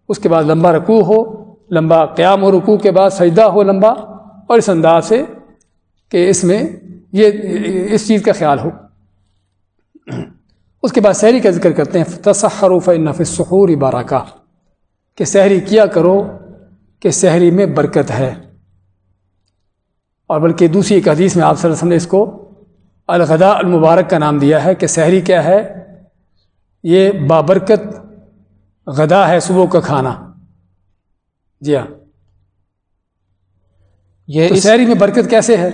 S1: اس کے بعد لمبا رکوع ہو، لمبا قیام ہو رکوع کے بعد سجدہ ہو لمبا، اور اس انداز سے کہ اس میں یہ، اس چیز کا خیال ہو۔ اس کے بعد سحری کا ذکر کرتے ہیں تصحروف نف سحور بارہ کا کہ سحری کیا کرو کہ سحری میں برکت ہے۔ اور بلکہ دوسری ایک حدیث میں آپ صلی اللہ علیہ وسلم نے اس کو الغدا المبارک کا نام دیا ہے کہ سحری کیا ہے؟ یہ بابرکت غدا ہے صبح کا کھانا۔ جی ہاں۔ یہ سحری میں برکت کیسے ہے؟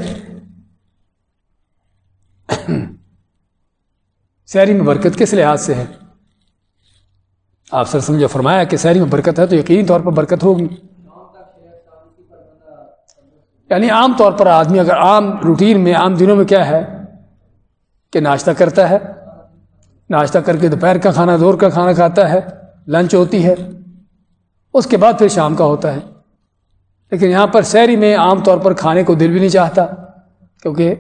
S1: سحری میں برکت کس لحاظ سے ہے؟ آپ سر سمجھو، فرمایا کہ سحری میں برکت ہے تو یقینی طور پر برکت ہوگی۔ یعنی عام طور پر آدمی اگر عام روٹین میں، عام دنوں میں کیا ہے؟ کہ ناشتہ کرتا ہے، ناشتہ کر کے دوپہر کا کھانا دور کا کھانا کھاتا ہے، لنچ ہوتی ہے، اس کے بعد پھر شام کا ہوتا ہے۔ لیکن یہاں پر شہری میں عام طور پر کھانے کو دل بھی نہیں چاہتا، کیونکہ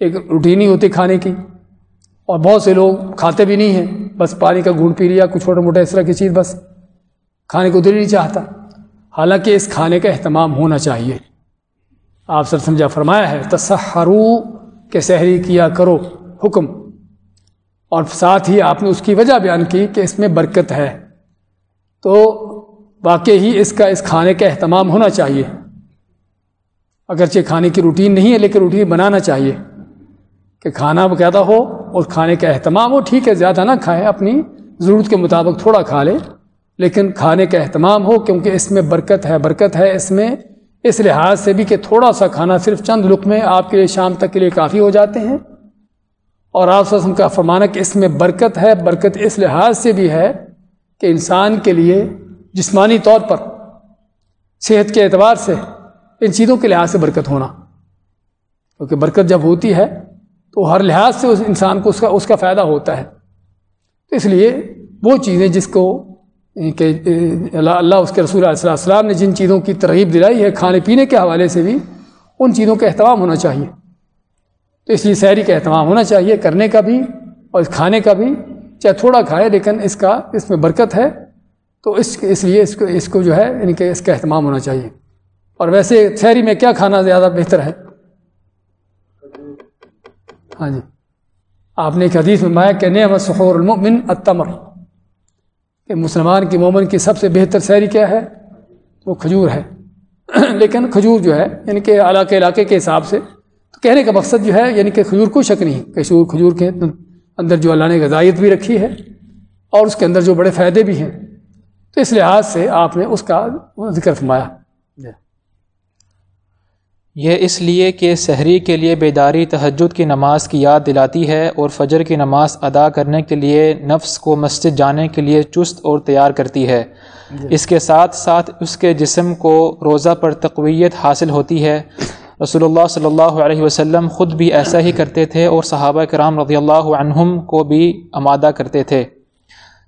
S1: ایک روٹین ہی ہوتی کھانے کی۔ اور بہت سے لوگ کھاتے بھی نہیں ہیں، بس پانی کا گھونٹ پی لیا، کچھ چھوٹا موٹا اس طرح کی چیز، بس کھانے کو دل نہیں چاہتا۔ حالانکہ اس کھانے کا اہتمام ہونا چاہیے۔ آپ سر سمجھا فرمایا ہے تصحرو کہ سحری کیا کرو، حکم۔ اور ساتھ ہی آپ نے اس کی وجہ بیان کی کہ اس میں برکت ہے۔ تو واقعی ہی اس کا، اس کھانے کا اہتمام ہونا چاہیے۔ اگرچہ کھانے کی روٹین نہیں ہے، لیکن روٹین بنانا چاہیے۔ کہ کھانا باقاعدہ ہو اور کھانے کا اہتمام ہو، ٹھیک ہے، زیادہ نہ کھائیں اپنی ضرورت کے مطابق تھوڑا کھا لیں لیکن کھانے کا اہتمام ہو، کیونکہ اس میں برکت ہے برکت ہے اس میں۔ اس لحاظ سے بھی کہ تھوڑا سا کھانا صرف چند لک میں آپ کے لیے شام تک کے لیے کافی ہو جاتے ہیں۔ اور آپ وسلم کا فرمانا کہ اس میں برکت ہے، برکت اس لحاظ سے بھی ہے کہ انسان کے لیے جسمانی طور پر، صحت کے اعتبار سے ان چیزوں کے لحاظ سے برکت ہونا۔ کیونکہ برکت جب ہوتی ہے تو ہر لحاظ سے اس انسان کو اس کا اس کا فائدہ ہوتا ہے۔ تو اس لیے وہ چیزیں جس کو کہ اللہ اللہ اس کے رسول علیہ السلام نے جن چیزوں کی ترغیب دلائی ہے کھانے پینے کے حوالے سے بھی، ان چیزوں کا اہتمام ہونا چاہیے۔ تو اس لیے سحری کا اہتمام ہونا چاہیے کرنے کا بھی اور کھانے کا بھی۔ چاہے تھوڑا کھائے لیکن اس کا اس میں برکت ہے۔ تو اس اس لیے اس کو اس کو جو ہے یعنی ان کے اس کا اہتمام ہونا چاہیے۔ اور ویسے سحری میں کیا کھانا زیادہ بہتر ہے؟ ہاں جی۔ آپ نے ایک حدیث میں مایا کہ نعم سخور المؤمن التمر، کہ مسلمان کی مومن کی سب سے بہتر سحری کیا ہے؟ وہ کھجور ہے۔ لیکن کھجور جو ہے یعنی کہ علاقے علاقے کے حساب سے، تو کہنے کا مقصد جو ہے یعنی کہ کھجور کو شک نہیں کشور کھجور کے اندر جو اللہ نے غذائیت بھی رکھی ہے اور اس کے اندر جو بڑے فائدے بھی ہیں۔ تو اس لحاظ سے آپ نے اس کا ذکر فرمایا۔
S2: یہ اس لیے کہ سحری کے لیے بیداری تہجد کی نماز کی یاد دلاتی ہے اور فجر کی نماز ادا کرنے کے لیے نفس کو مسجد جانے کے لیے چست اور تیار کرتی ہے۔ جی۔ اس کے ساتھ ساتھ اس کے جسم کو روزہ پر تقویت حاصل ہوتی ہے۔ رسول اللہ صلی اللہ علیہ وسلم خود بھی ایسا ہی کرتے تھے اور صحابہ کرام رضی اللہ عنہم کو بھی آمادہ کرتے تھے۔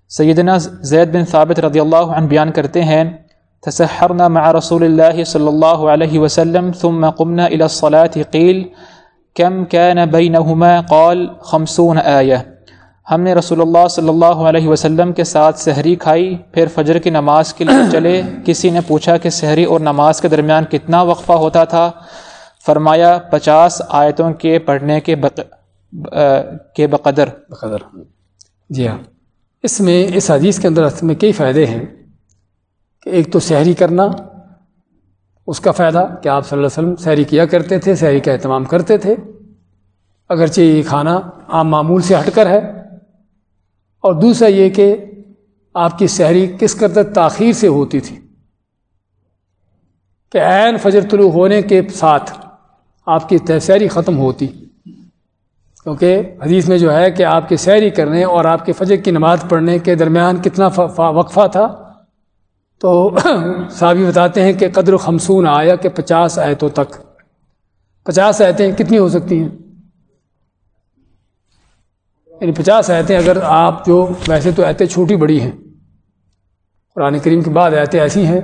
S2: سیدنا زید بن ثابت رضی اللہ عنہ بیان کرتے ہیں تسحرنا مع رسول الله صلى الله عليه وسلم ثم قمنا إلى الصلاة. قيل كم كان بينهما قال، خمسون آية ہم نے رسول اللہ صلی اللہ علیہ وسلم کے ساتھ سحری کھائی، پھر فجر کی نماز کے لیے چلے۔ کسی نے پوچھا کہ سحری اور نماز کے درمیان کتنا وقفہ ہوتا تھا؟ فرمایا، پچاس آیتوں کے پڑھنے کے بق... کے بقدر۔
S1: بقدر۔ جی ہاں۔ اس میں، اس حدیث کے اندر میں کئی فائدے ہیں۔ کہ ایک تو سحری کرنا، اس کا فائدہ کہ آپ صلی اللہ علیہ وسلم سحری کیا کرتے تھے، سحری کا اہتمام کرتے تھے۔ اگرچہ یہ کھانا عام معمول سے ہٹ کر ہے۔ اور دوسرا یہ کہ آپ کی سحری کس قدر تاخیر سے ہوتی تھی کہ عین فجر طلوع ہونے کے ساتھ آپ کی سحری ختم ہوتی۔ کیونکہ حدیث میں جو ہے کہ آپ کی سحری کرنے اور آپ کے فجر کی نماز پڑھنے کے درمیان کتنا وقفہ تھا۔ تو صحابی بتاتے ہیں کہ قدر خمسون آیا کہ پچاس آیتوں تک۔ پچاس آیتیں کتنی ہو سکتی ہیں؟ یعنی پچاس آیتیں اگر آپ جو ویسے تو آیتیں چھوٹی بڑی ہیں۔ قرآن کریم کے بعد آیتیں ایسی ہیں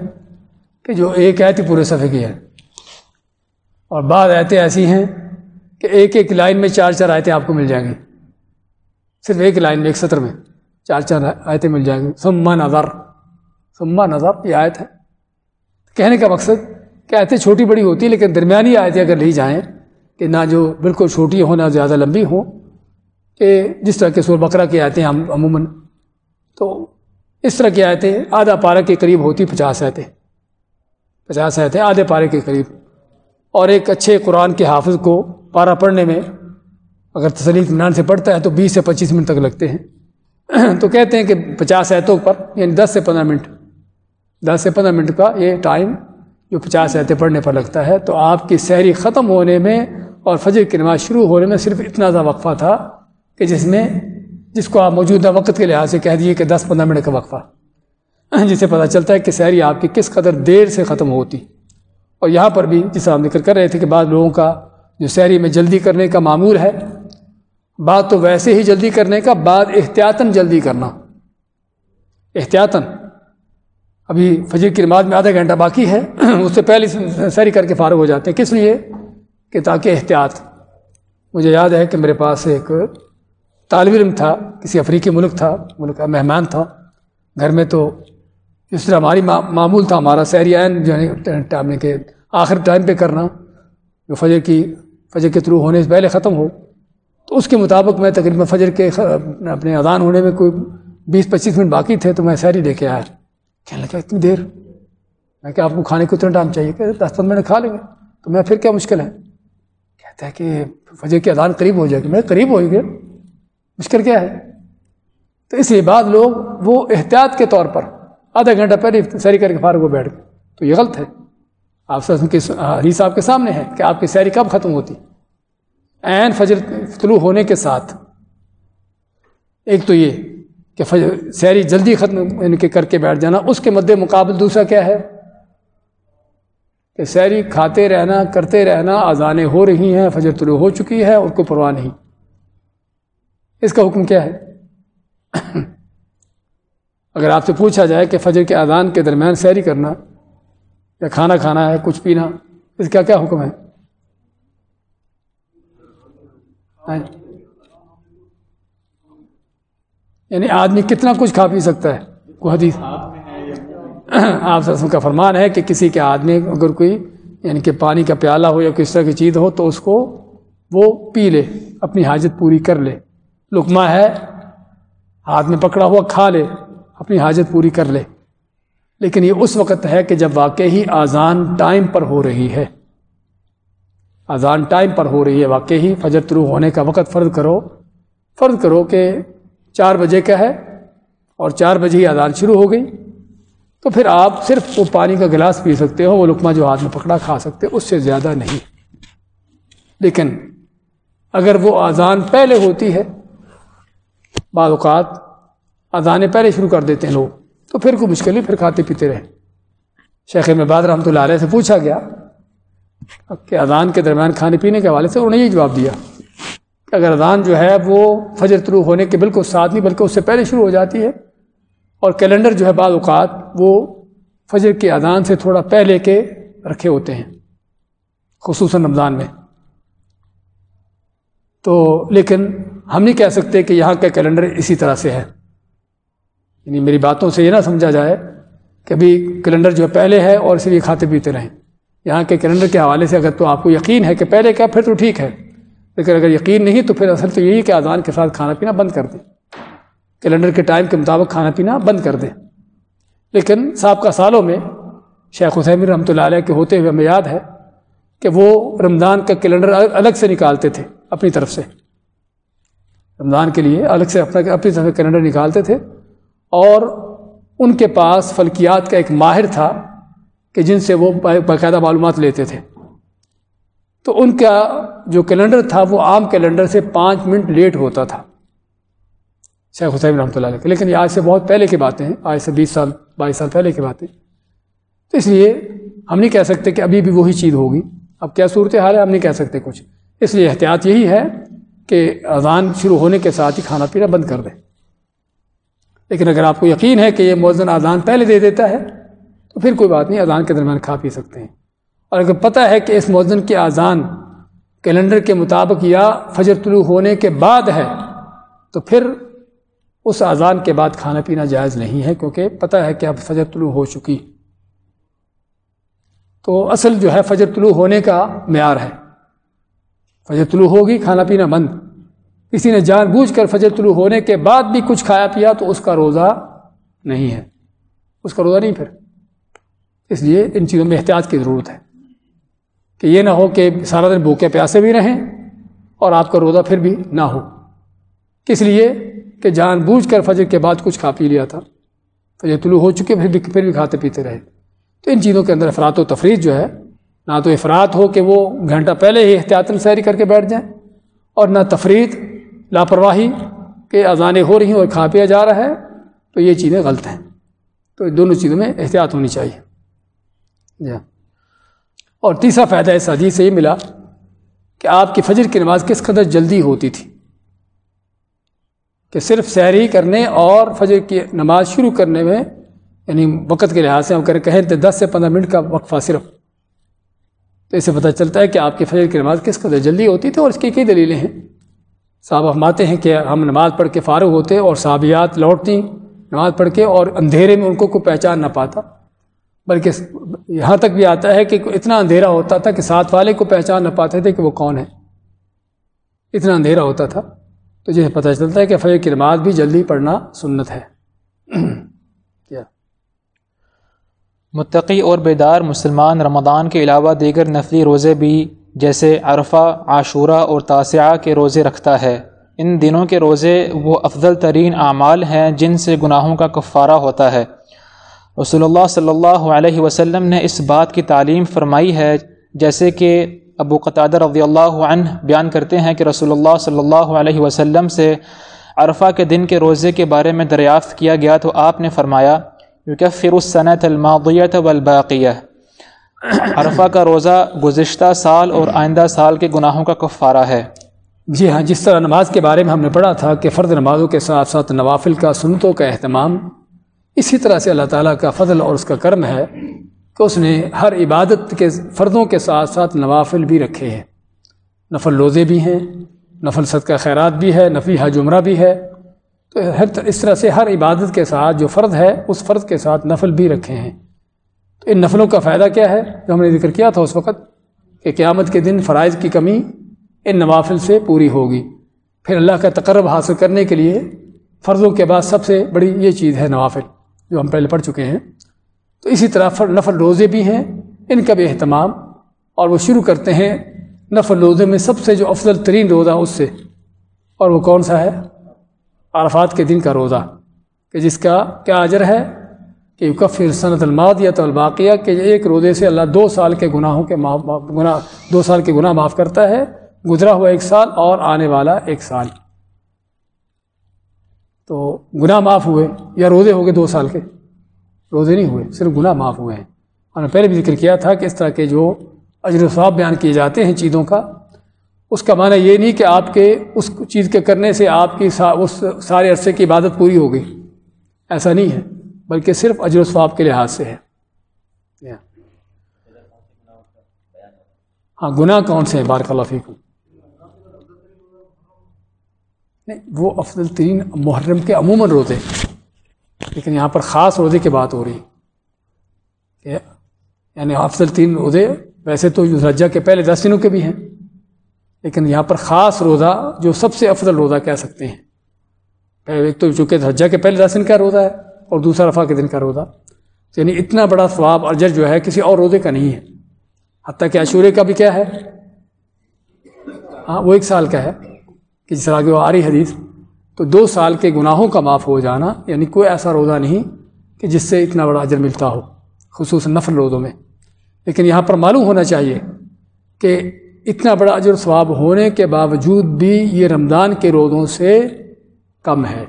S1: کہ جو ایک آیت پورے صفحے کی ہے۔ اور بعض آیتیں ایسی ہیں کہ ایک ایک لائن میں چار چار آیتیں آپ کو مل جائیں گی۔ صرف ایک لائن میں، ایک سطر میں چار چار آیتیں مل جائیں گی۔ سما نظر۔ سما نظر، یہ آیت ہے۔ کہنے کا مقصد، کہ آیتیں چھوٹی بڑی ہوتی ہیں، لیکن درمیانی آیتیں اگر لی جائیں، کہ نہ جو بالکل چھوٹی ہوں، نہ زیادہ لمبی ہوں، کہ جس طرح کے سور بکرا کی آیتیں ہم عموماً، تو اس طرح کی آیتیں آدھا پارہ کے قریب ہوتی، پچاس آیتیں۔ پچاس آیتیں آدھے پارے کے قریب۔ اور ایک اچھے قرآن کے حافظ کو پارا پڑھنے میں اگر تسلی اطمینان سے پڑھتا ہے، تو بیس سے پچیس منٹ تک لگتے ہیں۔ تو کہتے ہیں کہ پچاس ایتوں پر یعنی دس سے پندرہ منٹ دس سے پندرہ منٹ کا یہ ٹائم جو پچاس ایتیں پڑھنے پر لگتا ہے، تو آپ کی سحری ختم ہونے میں اور فجر کی نماز شروع ہونے میں صرف اتنا سا وقفہ تھا کہ جس میں، جس کو آپ موجودہ وقت کے لحاظ سے کہہ دیے کہ دس پندرہ منٹ کا وقفہ۔ ہاں، جسے پتہ چلتا ہے کہ سحری آپ کی کس قدر دیر سے ختم ہوتی۔ اور یہاں پر بھی جس ہم ذکر کر رہے تھے کہ بعض لوگوں کا جو سحری میں جلدی کرنے کا معمول ہے، بات تو ویسے ہی جلدی کرنے کا، بعد احتیاطاً جلدی کرنا۔ احتیاطاً۔ ابھی فجر کی نماز میں آدھا گھنٹہ باقی ہے، اس سے پہلے سحری کر کے فارغ ہو جاتے ہیں۔ کس لیے؟ کہ تاکہ احتیاط۔ مجھے یاد ہے کہ میرے پاس ایک طالب علم تھا، کسی افریقی ملک تھا، ملک کا مہمان تھا۔ گھر میں تو اس طرح ہماری معمول تھا، ہمارا سحری عین جو ہے، ٹائم یعنی کے آخر ٹائم پہ کرنا۔ جو فجر کی، فجر کے تھرو ہونے سے پہلے ختم ہو۔ تو اس کے مطابق میں تقریباً فجر کے اپنے اذان ہونے میں کوئی بیس پچیس منٹ باقی تھے، تو میں سیری لے کے آیا۔ کہنے لگا اتنی دیر۔ میں کہ آپ کو کھانے کو اتنا ٹائم چاہیے؟ کہ دس پندرہ منٹ کھا لیں گے۔ تو میں پھر کیا مشکل ہے؟ کہتا ہے کہ فجر کی اذان قریب ہو جائے گی۔ میں قریب ہو گیا۔ مشکل کیا ہے؟ تو اس لیے بعد لوگ وہ احتیاط کے طور پر آدھا گھنٹہ پہلے سیری کر کے فارغ ہو بیٹھ گئے۔ تو یہ غلط ہے۔ آپ کے حدیث آپ کے سامنے ہے کہ آپ کی سیری کب ختم ہوتی۔ عین فجر طلوع ہونے کے ساتھ۔ ایک تو یہ کہ فجر سیری جلدی ختم یعنی کہ کر کے بیٹھ جانا، اس کے مد مقابل دوسرا کیا ہے؟ کہ سیری کھاتے رہنا، کرتے رہنا اذانیں ہو رہی ہیں، فجر طلوع ہو چکی ہے اور کوئی پرواہ نہیں۔ اس کا حکم کیا ہے؟ اگر آپ سے پوچھا جائے کہ فجر کے اذان کے درمیان سیری کرنا یا کھانا کھانا ہے، کچھ پینا، اس کا کیا حکم ہے ہاں جی۔ یعنی آدمی کتنا کچھ کھا پی سکتا ہے کوئی حدیث۔ آپ کا فرمان ہے کہ کسی کے آدمی اگر کوئی یعنی کہ پانی کا پیالہ ہو یا کس طرح کی چیز ہو، تو اس کو وہ پی لے، اپنی حاجت پوری کر لے۔ لکما ہے، ہاتھ میں پکڑا ہوا کھا لے، اپنی حاجت پوری کر لے۔ لیکن یہ اس وقت ہے کہ جب واقعی آزان ٹائم پر ہو رہی ہے۔ آزان ٹائم پر ہو رہی ہے، واقعی فجر طلوع ہونے کا وقت فرض کرو۔ فرض کرو کہ چار بجے کا ہے اور چار بجے ہی آزان شروع ہو گئی۔ تو پھر آپ صرف وہ پانی کا گلاس پی سکتے ہو، وہ لکما جو ہاتھ میں پکڑا کھا سکتے، اس سے زیادہ نہیں۔ لیکن اگر وہ آزان پہلے ہوتی ہے، بعض اوقات اذانیں پہلے شروع کر دیتے ہیں لوگ، تو پھر کوئی مشکل نہیں، پھر کھاتے پیتے رہے شیخ میں رحمۃ اللہ علیہ سے پوچھا گیا کہ اذان کے درمیان کھانے پینے کے حوالے سے انہوں نے یہ جواب دیا۔ اگر اذان جو ہے وہ فجر طلوع ہونے کے بالکل ساتھ نہیں، بلکہ اس سے پہلے شروع ہو جاتی ہے۔ اور کیلنڈر جو ہے بعض اوقات وہ فجر کی اذان سے تھوڑا پہلے کے رکھے ہوتے ہیں، خصوصاً رمضان میں۔ تو لیکن ہم نہیں کہہ سکتے کہ یہاں کا کیلنڈر اسی طرح سے ہے۔ یعنی میری باتوں سے یہ نہ سمجھا جائے کہ ابھی کیلنڈر جو ہے پہلے ہے اور اسی لیے کھاتے پیتے رہیں۔ یہاں کے کیلنڈر کے حوالے سے اگر تو آپ کو یقین ہے کہ پہلے کیا پھر تو ٹھیک ہے۔ لیکن اگر یقین نہیں تو پھر اصل تو یہی کہ اذان کے ساتھ کھانا پینا بند کر دیں۔ کیلنڈر کے ٹائم کے مطابق کھانا پینا بند کر دیں۔ لیکن سابقہ سالوں میں شیخ حسین رحمۃ اللہ علیہ کے ہوتے ہوئے ہمیں یاد ہے کہ وہ رمضان کا کیلنڈر الگ سے نکالتے تھے اپنی طرف سے۔ رمضان کے لیے الگ سے اپنا اپنی طرف سے کیلنڈر نکالتے تھے۔ اور ان کے پاس فلکیات کا ایک ماہر تھا کہ جن سے وہ باقاعدہ معلومات لیتے تھے۔ تو ان کا جو کیلنڈر تھا، وہ عام کیلنڈر سے پانچ منٹ لیٹ ہوتا تھا۔ شیخ حسین رحمۃ اللہ علیہ لیکن یہ آج سے بہت پہلے کی باتیں ہیں، آج سے بیس سال، بائیس سال پہلے کی باتیں۔ تو اس لیے ہم نہیں کہہ سکتے کہ ابھی بھی وہی چیز ہوگی۔ اب کیا صورت حال ہے؟ ہم نہیں کہہ سکتے کچھ۔ اس لیے احتیاط یہی ہے کہ اذان شروع ہونے کے ساتھ ہی کھانا پینا بند کر دیں۔ لیکن اگر آپ کو یقین ہے کہ یہ موزن اذان پہلے دے دیتا ہے، تو پھر کوئی بات نہیں، اذان کے درمیان کھا پی سکتے ہیں۔ اور اگر پتہ ہے کہ اس موزن کی اذان کیلنڈر کے مطابق یا فجر طلوع ہونے کے بعد ہے، تو پھر اس اذان کے بعد کھانا پینا جائز نہیں ہے، کیونکہ پتہ ہے کہ اب فجر طلوع ہو چکی۔ تو اصل جو ہے فجر طلوع ہونے کا معیار ہے۔ فجر طلوع ہوگی، کھانا پینا بند۔ کسی نے جان بوجھ کر فجر طلوع ہونے کے بعد بھی کچھ کھایا پیا تو اس کا روزہ نہیں ہے۔ اس کا روزہ نہیں پھر۔ اس لیے ان چیزوں میں احتیاط کی ضرورت ہے۔ کہ یہ نہ ہو کہ سارا دن بھوکے پیاسے بھی رہیں اور آپ کا روزہ پھر بھی نہ ہو۔ کس لیے؟ کہ جان بوجھ کر فجر کے بعد کچھ کھا پی لیا تھا۔ فجر طلوع ہو چکے، پھر بھی پھر بھی کھاتے پیتے رہے۔ تو ان چیزوں کے اندر افراد و تفریح جو ہے، نہ تو افراد ہو کہ وہ گھنٹہ پہلے ہی احتیاطن سیری کر کے بیٹھ جائیں، اور نہ تفریح لاپرواہی کہ اذانیں ہو رہی ہیں اور کھا پیا جا رہا ہے، تو یہ چیزیں غلط ہیں۔ تو دونوں چیزوں میں احتیاط ہونی چاہیے۔ جی ہاں۔ اور تیسرا فائدہ اس حدیث سے یہ ملا کہ آپ کی فجر کی نماز کس قدر جلدی ہوتی تھی کہ صرف سحری کرنے اور فجر کی نماز شروع کرنے میں یعنی وقت کے لحاظ سے ہم کریں، کہیں تو دس سے پندرہ منٹ کا وقفہ صرف۔ تو اسے پتہ چلتا ہے کہ آپ کی فجر کی نماز کس قدر جلدی ہوتی تھی اور اس کی کئی دلیلیں ہیں۔ صاحب ہماتے ہیں کہ ہم نماز پڑھ کے فارغ ہوتے اور صحابیات لوٹتی نماز پڑھ کے اور اندھیرے میں ان کو کوئی پہچان نہ پاتا۔ بلکہ یہاں تک بھی آتا ہے کہ اتنا اندھیرا ہوتا تھا کہ ساتھ والے کو پہچان نہ پاتے تھے کہ وہ کون ہے۔ اتنا اندھیرا ہوتا تھا۔ تو جسے پتہ چلتا ہے کہ فجر کی نماز بھی جلدی پڑھنا سنت ہے۔ کیا؟
S2: متقی اور بیدار مسلمان رمضان کے علاوہ دیگر نفلی روزے بھی جیسے عرفہ، عاشورہ اور تاسعہ کے روزے رکھتا ہے۔ ان دنوں کے روزے وہ افضل ترین اعمال ہیں جن سے گناہوں کا کفارہ ہوتا ہے۔ رسول اللہ صلی اللہ علیہ وسلم نے اس بات کی تعلیم فرمائی ہے، جیسے کہ ابو قطع رضی اللہ عنہ بیان کرتے ہیں کہ رسول اللہ صلی اللہ علیہ وسلم سے عرفہ کے دن کے روزے کے بارے میں دریافت کیا گیا تو آپ نے فرمایا، یکفر السنت الماضیت والباقیہ۔ عرفہ کا روزہ گزشتہ سال اور آئندہ سال کے گناہوں کا کفارہ ہے۔
S1: جی ہاں جس طرح نماز کے بارے میں ہم نے پڑھا تھا کہ فرد نمازوں کے ساتھ ساتھ نوافل کا سنتوں کا اہتمام اسی طرح سے اللہ تعالیٰ کا فضل اور اس کا کرم ہے کہ اس نے ہر عبادت کے فردوں کے ساتھ ساتھ نوافل بھی رکھے ہیں۔ نفل روزے بھی ہیں، نفل صدقہ خیرات بھی ہے نفی حج عمرہ بھی ہے۔ تو ہر اس طرح سے ہر عبادت کے ساتھ جو فرد ہے، اس فرد کے ساتھ نفل بھی رکھے ہیں۔ تو ان نفلوں کا فائدہ کیا ہے؟ جو ہم نے ذکر کیا تھا اس وقت کہ قیامت کے دن فرائض کی کمی ان نوافل سے پوری ہوگی۔ پھر اللہ کا تقرب حاصل کرنے کے لیے فرضوں کے بعد سب سے بڑی یہ چیز ہے نوافل۔ جو ہم پہلے پڑھ چکے ہیں۔ تو اسی طرح نفل روزے بھی ہیں، ان کا بھی اہتمام۔ اور وہ شروع کرتے ہیں نفل روزے میں سب سے جو افضل ترین روزہ اس سے۔ اور وہ کون سا ہے؟ عرفات کے دن کا روزہ۔ کہ جس کا کیا اجر ہے؟ کہ کفر صنعت المادیت الباقیہ کہ ایک روزے سے اللہ دو سال کے گناہوں کے گناہ، دو سال کے گناہ معاف کرتا ہے، گزرا ہوا ایک سال اور آنے والا ایک سال۔ تو گناہ معاف ہوئے یا روزے ہو گئے دو سال کے۔ روزے نہیں ہوئے، صرف گناہ معاف ہوئے ہیں۔ اور نے پہلے بھی ذکر کیا تھا کہ اس طرح کے جو اجر و ثواب بیان کیے جاتے ہیں چیزوں کا، اس کا معنی یہ نہیں کہ آپ کے اس چیز کے کرنے سے آپ کی اس سارے عرصے کی عبادت پوری ہو گئی۔ ایسا نہیں ہے، بلکہ صرف اجر و ثواب کے لحاظ سے ہے۔ ہاں گناہ کون سے ہیں؟ بارک اللہ فیکم۔ نہیں، وہ افضل ترین محرم کے عموماً روزے لیکن یہاں پر خاص روزے کی بات ہو رہی کہ یعنی افضل تین روزے ویسے تو رجا کے پہلے دس دنوں کے بھی ہیں، لیکن یہاں پر خاص روزہ جو سب سے افضل روزہ کہہ سکتے ہیں۔ ایک تو چونکہ رجا کے پہلے دس دن کا روزہ ہے اور دوسرا رفع کے دن کا روزہ۔ یعنی اتنا بڑا ثواب اجر جو ہے کسی اور روزے کا نہیں ہے۔ حتیٰ کہ عشورے کا بھی کیا ہے؟ ہاں وہ ایک سال کا ہے۔ کہ جس طرح کہ وہ آ رہی حدیث، تو دو سال کے گناہوں کا معاف ہو جانا یعنی کوئی ایسا روزہ نہیں کہ جس سے اتنا بڑا اجر ملتا ہو، خصوصاً نفل روزوں میں۔ لیکن یہاں پر معلوم ہونا چاہیے کہ اتنا بڑا اجر ثواب ہونے کے باوجود بھی یہ رمضان کے روزوں سے کم ہے۔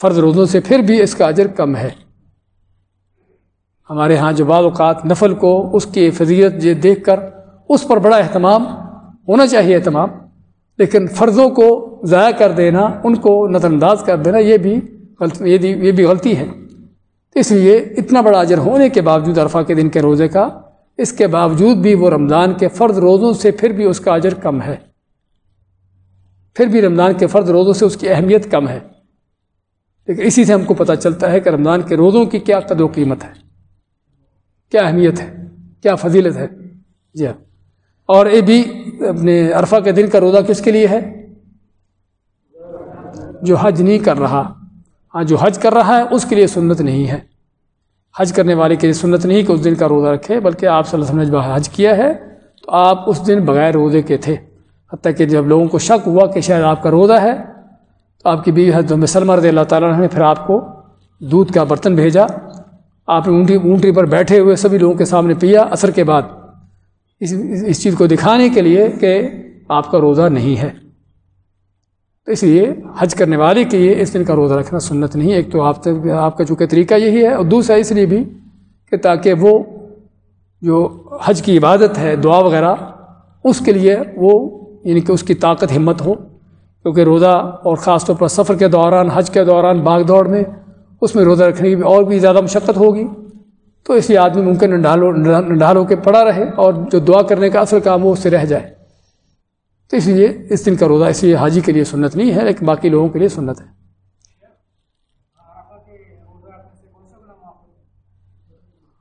S1: فرض روزوں سے پھر بھی اس کا اجر کم ہے۔ ہمارے ہاں جو بعض اوقات نفل کو اس کی فضیت دیکھ کر اس پر بڑا اہتمام ہونا چاہیے، اہتمام۔ لیکن فرضوں کو ضائع کر دینا، ان کو نظر انداز کر دینا، یہ بھی غلط، یہ بھی غلطی ہے۔ اس لیے اتنا بڑا اجر ہونے کے باوجود عرفہ کے دن کے روزے کا، اس کے باوجود بھی وہ رمضان کے فرض روزوں سے پھر بھی اس کا اجر کم ہے۔ پھر بھی رمضان کے فرض روزوں سے اس کی اہمیت کم ہے۔ لیکن اسی سے ہم کو پتہ چلتا ہے کہ رمضان کے روزوں کی کیا قدر و قیمت ہے۔ کیا اہمیت ہے؟ کیا فضیلت ہے؟ جی ہاں۔ اور یہ بھی اپنے عرفہ کے دن کا روزہ کس کے لیے ہے؟ جو حج نہیں کر رہا ہاں جو حج کر رہا ہے، اس کے لیے سنت نہیں ہے۔ حج کرنے والے کے لیے سنت نہیں کہ اس دن کا روزہ رکھے، بلکہ آپ صلی اللہ علیہ وسلم نے حج کیا ہے، تو آپ اس دن بغیر روزے کے تھے۔ حتیٰ کہ جب لوگوں کو شک ہوا کہ شاید آپ کا روزہ ہے، تو آپ کی بیوی حضرت مسلم رضی اللہ تعالیٰ نے پھر آپ کو دودھ کا برتن بھیجا۔ آپ اونٹی اونٹی پر بیٹھے ہوئے سبھی لوگوں کے سامنے پیا۔ اثر کے بعد اس اس چیز کو دکھانے کے لیے کہ آپ کا روزہ نہیں ہے۔ تو اس لیے حج کرنے والے کے لیے اس دن کا روزہ رکھنا سنت نہیں ایک تو آپ آپ کا چونکہ طریقہ یہی ہے اور دوسرا اس لیے بھی کہ تاکہ وہ جو حج کی عبادت ہے، دعا وغیرہ، اس کے لیے وہ یعنی کہ اس کی طاقت ہمت ہو۔ کیونکہ روزہ اور خاص طور پر سفر کے دوران، حج کے دوران، باغ دوڑ میں، اس میں روزہ رکھنے کی بھی اور بھی زیادہ مشقت ہوگی۔ تو اس لیے آدمی ممکن نڈال ہو کے پڑا رہے اور جو دعا کرنے کا اصل کام وہ اس سے رہ جائے۔ تو اس لیے اس دن کا روزہ، اس لیے حاجی کے لیے سنت نہیں ہے، لیکن باقی لوگوں کے لیے سنت ہے۔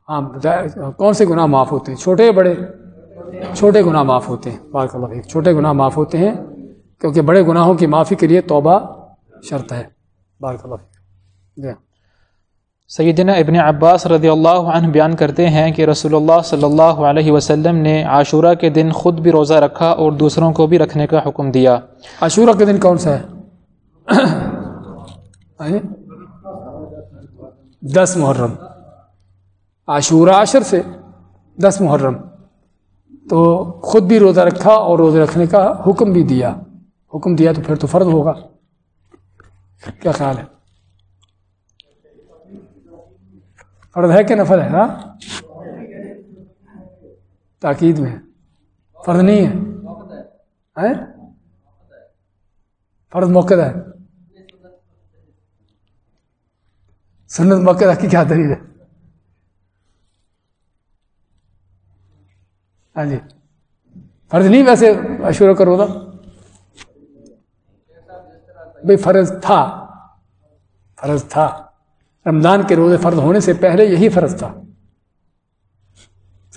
S1: ہاں کون سے گناہ معاف ہوتے ہیں؟ چھوٹے بڑے؟ چھوٹے گناہ معاف ہوتے ہیں۔ بارک اللہ فیک۔ چھوٹے گناہ معاف ہوتے ہیں کیونکہ بڑے گناہوں کی معافی کے لیے توبہ شرط ہے۔ بارک اللہ فیک۔ جی
S2: سیدنا ابن عباس رضی اللہ عنہ بیان کرتے ہیں کہ رسول اللہ صلی اللہ علیہ وسلم نے عاشورہ کے دن خود بھی روزہ رکھا اور دوسروں کو بھی رکھنے کا حکم دیا۔
S1: عاشورہ کے دن کون سا ہے؟ دس محرم۔ عاشورہ عشر سے دس محرم۔ تو خود بھی روزہ رکھا اور روزہ رکھنے کا حکم بھی دیا۔ حکم دیا تو پھر تو فرض ہوگا۔ کیا خیال ہے؟ فرض ہے کہ نفل ہے ہاں؟ تاکید میں فرض نہیں ہے۔ فرض موقع ہے۔ سنت موقع کی کیا دلیل ہے؟ ہاں جی۔ فرض نہیں ویسے اشور کرو گا بھائی فرض تھا۔ فرض تھا۔ رمضان کے روزے فرض ہونے سے پہلے یہی فرض تھا۔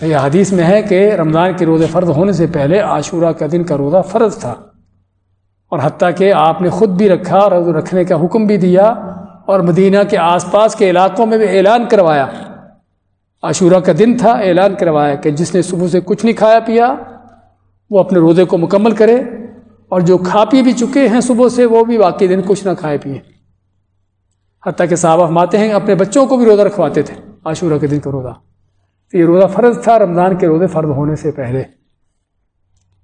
S1: صحیح حدیث میں ہے کہ رمضان کے روزے فرض ہونے سے پہلے عاشورہ کا دن کا روزہ فرض تھا۔ اور حتیٰ کہ آپ نے خود بھی رکھا، روزہ رکھنے کا حکم بھی دیا اور مدینہ کے آس پاس کے علاقوں میں بھی اعلان کروایا۔ عاشورہ کا دن تھا، اعلان کروایا کہ جس نے صبح سے کچھ نہیں کھایا پیا، وہ اپنے روزے کو مکمل کرے اور جو کھا پی بھی چکے ہیں صبح سے، وہ بھی باقی دن کچھ نہ کھائے پیے۔ حتیٰ کہ صحابہ ماتے ہیں اپنے بچوں کو بھی روزہ رکھواتے تھے، عاشورہ کے دن کا روزہ۔ تو یہ روزہ فرض تھا، رمضان کے روزے فرض ہونے سے پہلے۔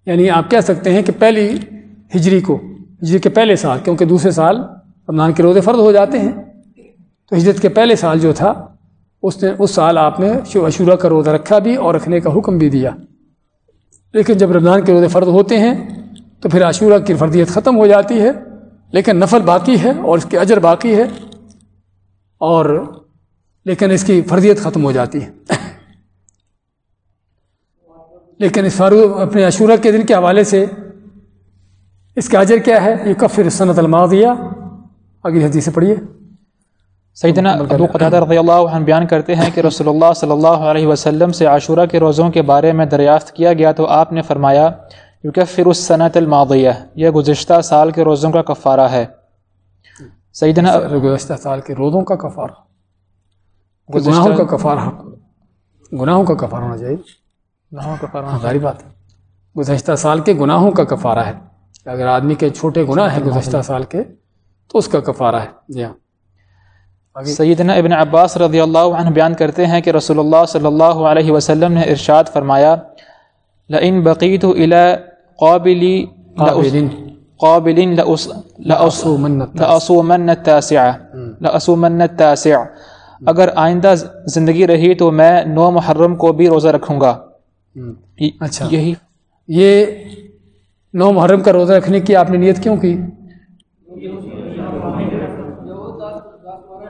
S1: یعنی آپ کہہ سکتے ہیں کہ پہلی ہجری کو، ہجری کے پہلے سال، کیونکہ دوسرے سال رمضان کے روزے فرض ہو جاتے ہیں۔ تو ہجرت کے پہلے سال جو تھا، اس نے، اس سال آپ نے عشورہ کا روزہ رکھا بھی اور رکھنے کا حکم بھی دیا۔ لیکن جب رمضان کے روزے فرض ہوتے ہیں، تو پھر عاشورہ کی فردیت ختم ہو جاتی ہے۔ لیکن نفل باقی ہے اور اس کے اجر باقی ہے۔ اور لیکن اس کی فردیت ختم ہو جاتی ہے۔ لیکن اس فاروق اپنے عشورہ کے دن کے حوالے سے اس کا اجر کیا ہے؟ یہ کفر صنعت الماضیہ۔ اگلی حدیث سے پڑھیے۔
S2: سیدنا ابو قطادہ رضی اللہ عنہ بیان کرتے ہیں کہ رسول اللہ صلی اللہ علیہ وسلم سے عاشورہ کے روزوں کے بارے میں دریافت کیا گیا تو آپ نے فرمایا یکفر السنت الماضیہ۔ یہ گزشتہ سال کے روزوں کا کفارہ ہے۔
S1: سیدنا گزشتہ سال کے روزوں کا کفارہ گناہوں کا کفارہ۔ گناہوں کا کفارہ ہونا چاہیے۔ گناہوں کا کفارہ ہماری بات ہے۔ گزشتہ سال کے گناہوں کا کفارہ ہے۔ اگر آدمی کے چھوٹے گناہ ہیں گزشتہ سال کے تو اس کا کفارہ ہے۔ جی ہاں۔
S2: سیدنا ابن عباس رضی اللہ عنہ بیان کرتے ہیں کہ رسول اللہ صلی اللہ علیہ وسلم نے ارشاد فرمایا لئن بقیت الى قابلی قابل لأصومن التاسع. لأصومن التاسع. اگر آئندہ زندگی رہی تو میں نو محرم کو بھی روزہ رکھوں گا.
S1: اچھا. یہی یہ نو محرم کا روزہ رکھنے کی آپ نے نیت کیوں کی؟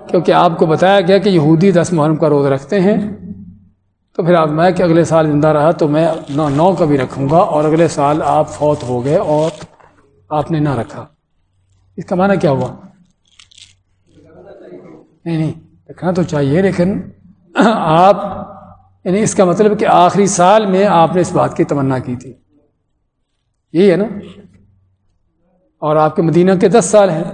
S1: کیونکہ آپ کو بتایا گیا کہ یہودی دس محرم کا روزہ رکھتے ہیں تو پھر آپ میں کہ اگلے سال زندہ رہا تو میں نو نو کا بھی رکھوں گا اور اگلے سال آپ فوت ہو گئے اور آپ نے نہ رکھا۔ اس کا معنی کیا ہوا؟ نہیں نہیں، رکھنا تو چاہیے، لیکن آپ یعنی اس کا مطلب کہ آخری سال میں آپ نے اس بات کی تمنا کی تھی۔ یہی ہے نا۔ اور آپ کے مدینہ کے دس سال ہیں۔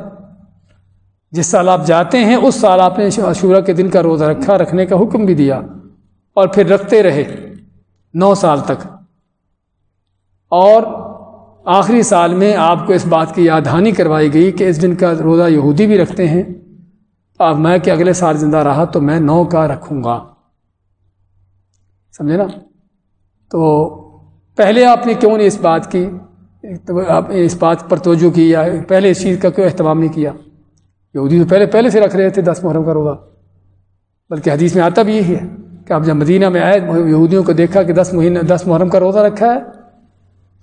S1: جس سال آپ جاتے ہیں، اس سال آپ نے عشورہ کے دن کا روزہ رکھا، رکھنے کا حکم بھی دیا۔ اور پھر رکھتے رہے نو سال تک۔ اور آخری سال میں آپ کو اس بات کی یاد دہانی کروائی گئی کہ اس دن کا روزہ یہودی بھی رکھتے ہیں۔ اب میں کہ اگلے سال زندہ رہا تو میں نو کا رکھوں گا۔ سمجھے نا؟ تو پہلے آپ نے کیوں نہیں اس بات کی؟ آپ نے اس بات پر توجہ کی یا پہلے اس چیز کا کیوں اہتمام نہیں کیا؟ یہودی تو پہلے پہلے سے رکھ رہے تھے دس محرم کا روزہ۔ بلکہ حدیث میں آتا بھی یہی ہے کہ آپ جب مدینہ میں آئے، یہودیوں کو دیکھا کہ دس مہینہ، دس محرم کا روزہ رکھا ہے۔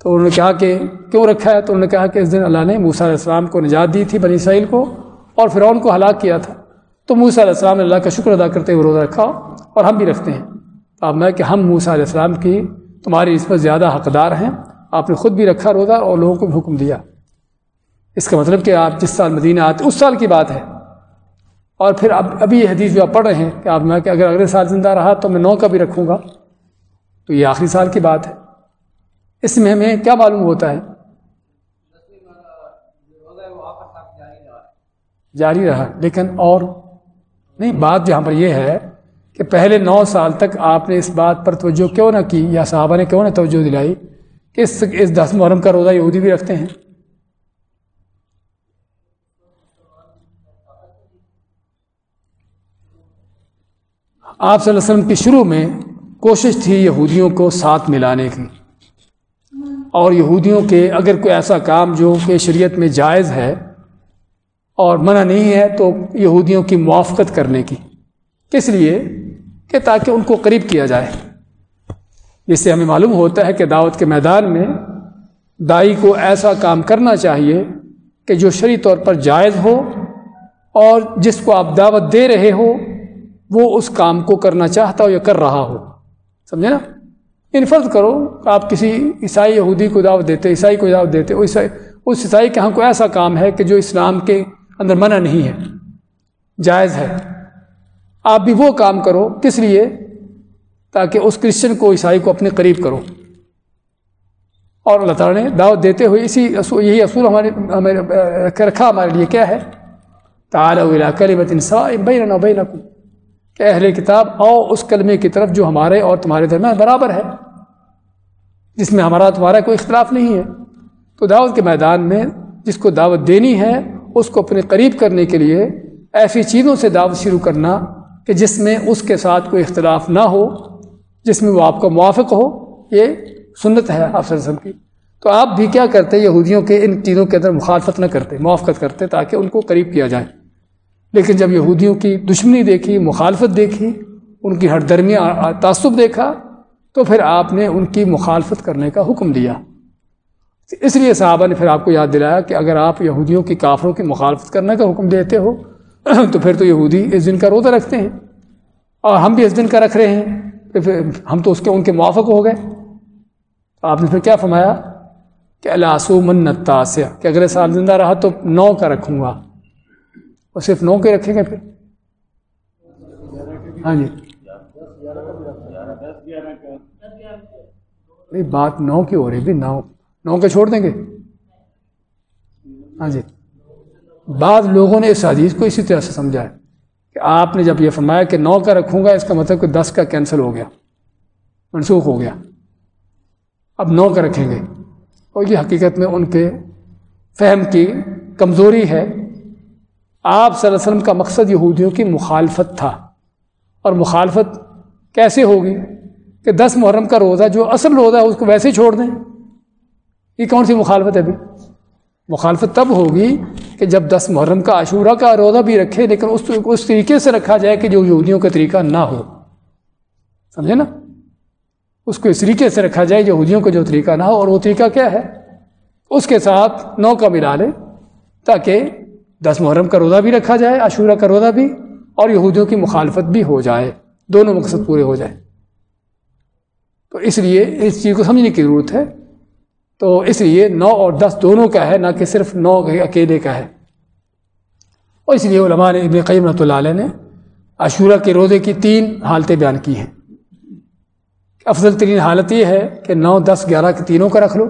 S1: تو انہوں نے کہا کہ کیوں رکھا ہے؟ تو انہوں نے کہا کہ اس دن اللہ نے موسیٰ علیہ السلام کو نجات دی تھی بنی اسرائیل کو اور فرعون کو ہلاک کیا تھا۔ تو موسیٰ علیہ السلام نے اللہ کا شکر ادا کرتے ہوئے روزہ رکھا اور ہم بھی رکھتے ہیں۔ تو اب میں کہ ہم موسیٰ علیہ السلام کی تمہاری اس پر زیادہ حقدار ہیں۔ آپ نے خود بھی رکھا روزہ اور لوگوں کو بھی حکم دیا۔ اس کا مطلب کہ آپ جس سال مدینہ آتے، اس سال کی بات ہے۔ اور پھر اب، ابھی یہ حدیث جو آپ پڑھ رہے ہیں کہ آپ میں کہ اگر اگلے سال زندہ رہا تو میں نو کا بھی رکھوں گا۔ تو یہ آخری سال کی بات ہے۔ اس میں ہمیں کیا معلوم ہوتا ہے؟ جاری رہا، لیکن اور نہیں، بات یہاں پر یہ ہے کہ پہلے نو سال تک آپ نے اس بات پر توجہ کیوں نہ کی یا صحابہ نے کیوں نہ توجہ دلائی کہ اس اس دس محرم کا روزہ یہودی بھی رکھتے ہیں؟ آپ صلی اللہ علیہ وسلم کی شروع میں کوشش تھی یہودیوں کو ساتھ ملانے کی۔ اور یہودیوں کے اگر کوئی ایسا کام جو کہ شریعت میں جائز ہے اور منع نہیں ہے تو یہودیوں کی موافقت کرنے کی۔ کس لیے؟ کہ تاکہ ان کو قریب کیا جائے۔ جس سے ہمیں معلوم ہوتا ہے کہ دعوت کے میدان میں دائی کو ایسا کام کرنا چاہیے کہ جو شرعی طور پر جائز ہو اور جس کو آپ دعوت دے رہے ہو، وہ اس کام کو کرنا چاہتا ہو یا کر رہا ہو۔ سمجھے نا؟ ان فرض کرو کہ آپ کسی عیسائی یہودی کو دعوت دیتے، عیسائی کو دعوت دیتے اس عیسائی کے ہاں کوئی ایسا کام ہے کہ جو اسلام کے اندر منع نہیں ہے، جائز ہے۔ آپ بھی وہ کام کرو، کس لیے؟ تاکہ اس کرسچن کو، عیسائی کو اپنے قریب کرو۔ اور اللہ تعالیٰ نے دعوت دیتے ہوئے اسی اصول، یہی اصول ہمارے ہمارے، رکھا ہمارے لیے کیا ہے؟ کلمت بین بینکم۔ کہ اہل کتاب، آؤ اس کلمے کی طرف جو ہمارے اور تمہارے درمیان برابر ہے۔ جس میں ہمارا تمہارا کوئی اختلاف نہیں ہے۔ تو دعوت کے میدان میں جس کو دعوت دینی ہے، اس کو اپنے قریب کرنے کے لیے ایسی چیزوں سے دعوت شروع کرنا کہ جس میں اس کے ساتھ کوئی اختلاف نہ ہو، جس میں وہ آپ کا موافق ہو، یہ سنت ہے آپ وسلم کی۔ تو آپ بھی کیا کرتے یہودیوں کے ان چیزوں کے اندر مخالفت نہ کرتے، موافقت کرتے تاکہ ان کو قریب کیا جائے۔ لیکن جب یہودیوں کی دشمنی دیکھی، مخالفت دیکھی، ان کی ہر درمیان تعصب دیکھا تو پھر آپ نے ان کی مخالفت کرنے کا حکم دیا۔ اس لیے صحابہ نے پھر آپ کو یاد دلایا کہ اگر آپ یہودیوں کی کافروں کی مخالفت کرنے کا حکم دیتے ہو، تو پھر تو یہودی اس دن کا روزہ رکھتے ہیں۔ اور ہم بھی اس دن کا رکھ رہے ہیں۔ پھر ہم تو اس کے ان کے موافق ہو گئے۔ آپ نے پھر کیا فرمایا؟ کہ اللہ منتا کہ اگلے سال زندہ رہا تو نو کا رکھوں گا۔ اور صرف نو کے رکھیں گے پھر؟ ہاں جی۔ بات نو کی ہو رہی بھی نو نو کے چھوڑ دیں گے؟ ہاں جی۔ بعض لوگوں نے اس حدیث کو اسی طرح سے سمجھا ہے کہ آپ نے جب یہ فرمایا کہ نو کا رکھوں گا، اس کا مطلب کہ دس کا کینسل ہو گیا، منسوخ ہو گیا۔ اب نو کا رکھیں گے۔ اور یہ حقیقت میں ان کے فہم کی کمزوری ہے۔ آپ صلی اللہ علیہ وسلم کا مقصد یہودیوں کی مخالفت تھا۔ اور مخالفت کیسے ہوگی؟ کہ دس محرم کا روزہ جو اصل روزہ ہے، اس کو ویسے ہی چھوڑ دیں۔ یہ کون سی مخالفت ہے ابھی؟ مخالفت تب ہوگی کہ جب دس محرم کا عاشورہ کا روزہ بھی رکھے، لیکن اس اس طریقے سے رکھا جائے کہ جو یہودیوں کا طریقہ نہ ہو۔ سمجھے نا؟ اس کو اس طریقے سے رکھا جائے یہودیوں کا جو طریقہ نہ ہو، اور وہ طریقہ کیا ہے؟ اس کے ساتھ نو کا ملا لے تاکہ دس محرم کا روزہ بھی رکھا جائے، عاشورہ کا روزہ بھی، اور یہودیوں کی مخالفت بھی ہو جائے۔ دونوں مقصد پورے ہو جائے تو اس لیے اس چیز کو سمجھنے کی ضرورت ہے۔ تو اس لیے نو اور دس دونوں کا ہے، نہ کہ صرف نو اکیلے کا ہے۔ اور اس لیے علماء نے ابن قیم رحمۃ اللہ علیہ نے عشورہ کے روزے کی تین حالتیں بیان کی ہیں۔ افضل ترین حالت یہ ہے کہ نو، دس، گیارہ کے تینوں کا رکھ لو۔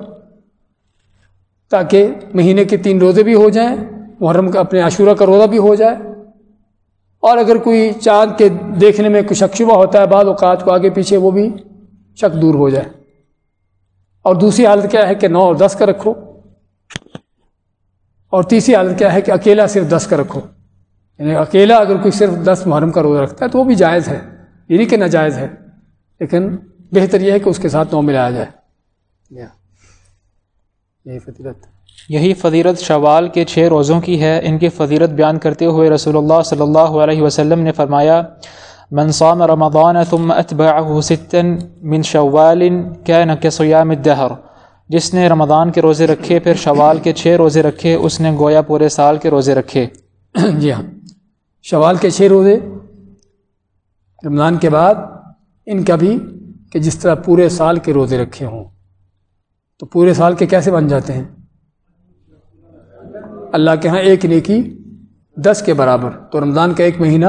S1: تاکہ مہینے کے تین روزے بھی ہو جائیں، محرم کا اپنے عشورہ کا روزہ بھی ہو جائے۔ اور اگر کوئی چاند کے دیکھنے میں کچھ شک شبہ ہوتا ہے، بعض اوقات کو آگے پیچھے وہ بھی شک دور ہو جائے۔ اور دوسری حالت کیا ہے کہ نو اور دس کا رکھو۔ اور تیسری حالت کیا ہے کہ اکیلا صرف دس کا رکھو۔ یعنی اکیلا اگر کوئی صرف دس محرم کا روزہ رکھتا ہے تو وہ بھی جائز ہے۔ یعنی کہ ناجائز ہے لیکن بہتر یہ ہے کہ اس کے ساتھ نو ملایا جائے۔
S2: یہی فضیلت۔ یہی فضیرت شوال کے چھ روزوں کی ہے۔ ان کی فضیرت بیان کرتے ہوئے رسول اللہ صلی اللہ علیہ وسلم نے فرمایا من صام رمضان ثم اتبعه ستا من شوال كان كصيام الدهر. جس نے رمضان کے روزے رکھے، پھر شوال کے چھ روزے رکھے، اس نے گویا پورے سال کے روزے رکھے۔
S1: جی ہاں۔ شوال کے چھ روزے، رمضان کے بعد ان کا بھی کہ جس طرح پورے سال کے روزے رکھے ہوں۔ تو پورے سال کے کیسے بن جاتے ہیں؟ اللہ کے ہاں ایک نیکی دس کے برابر۔ تو رمضان کا ایک مہینہ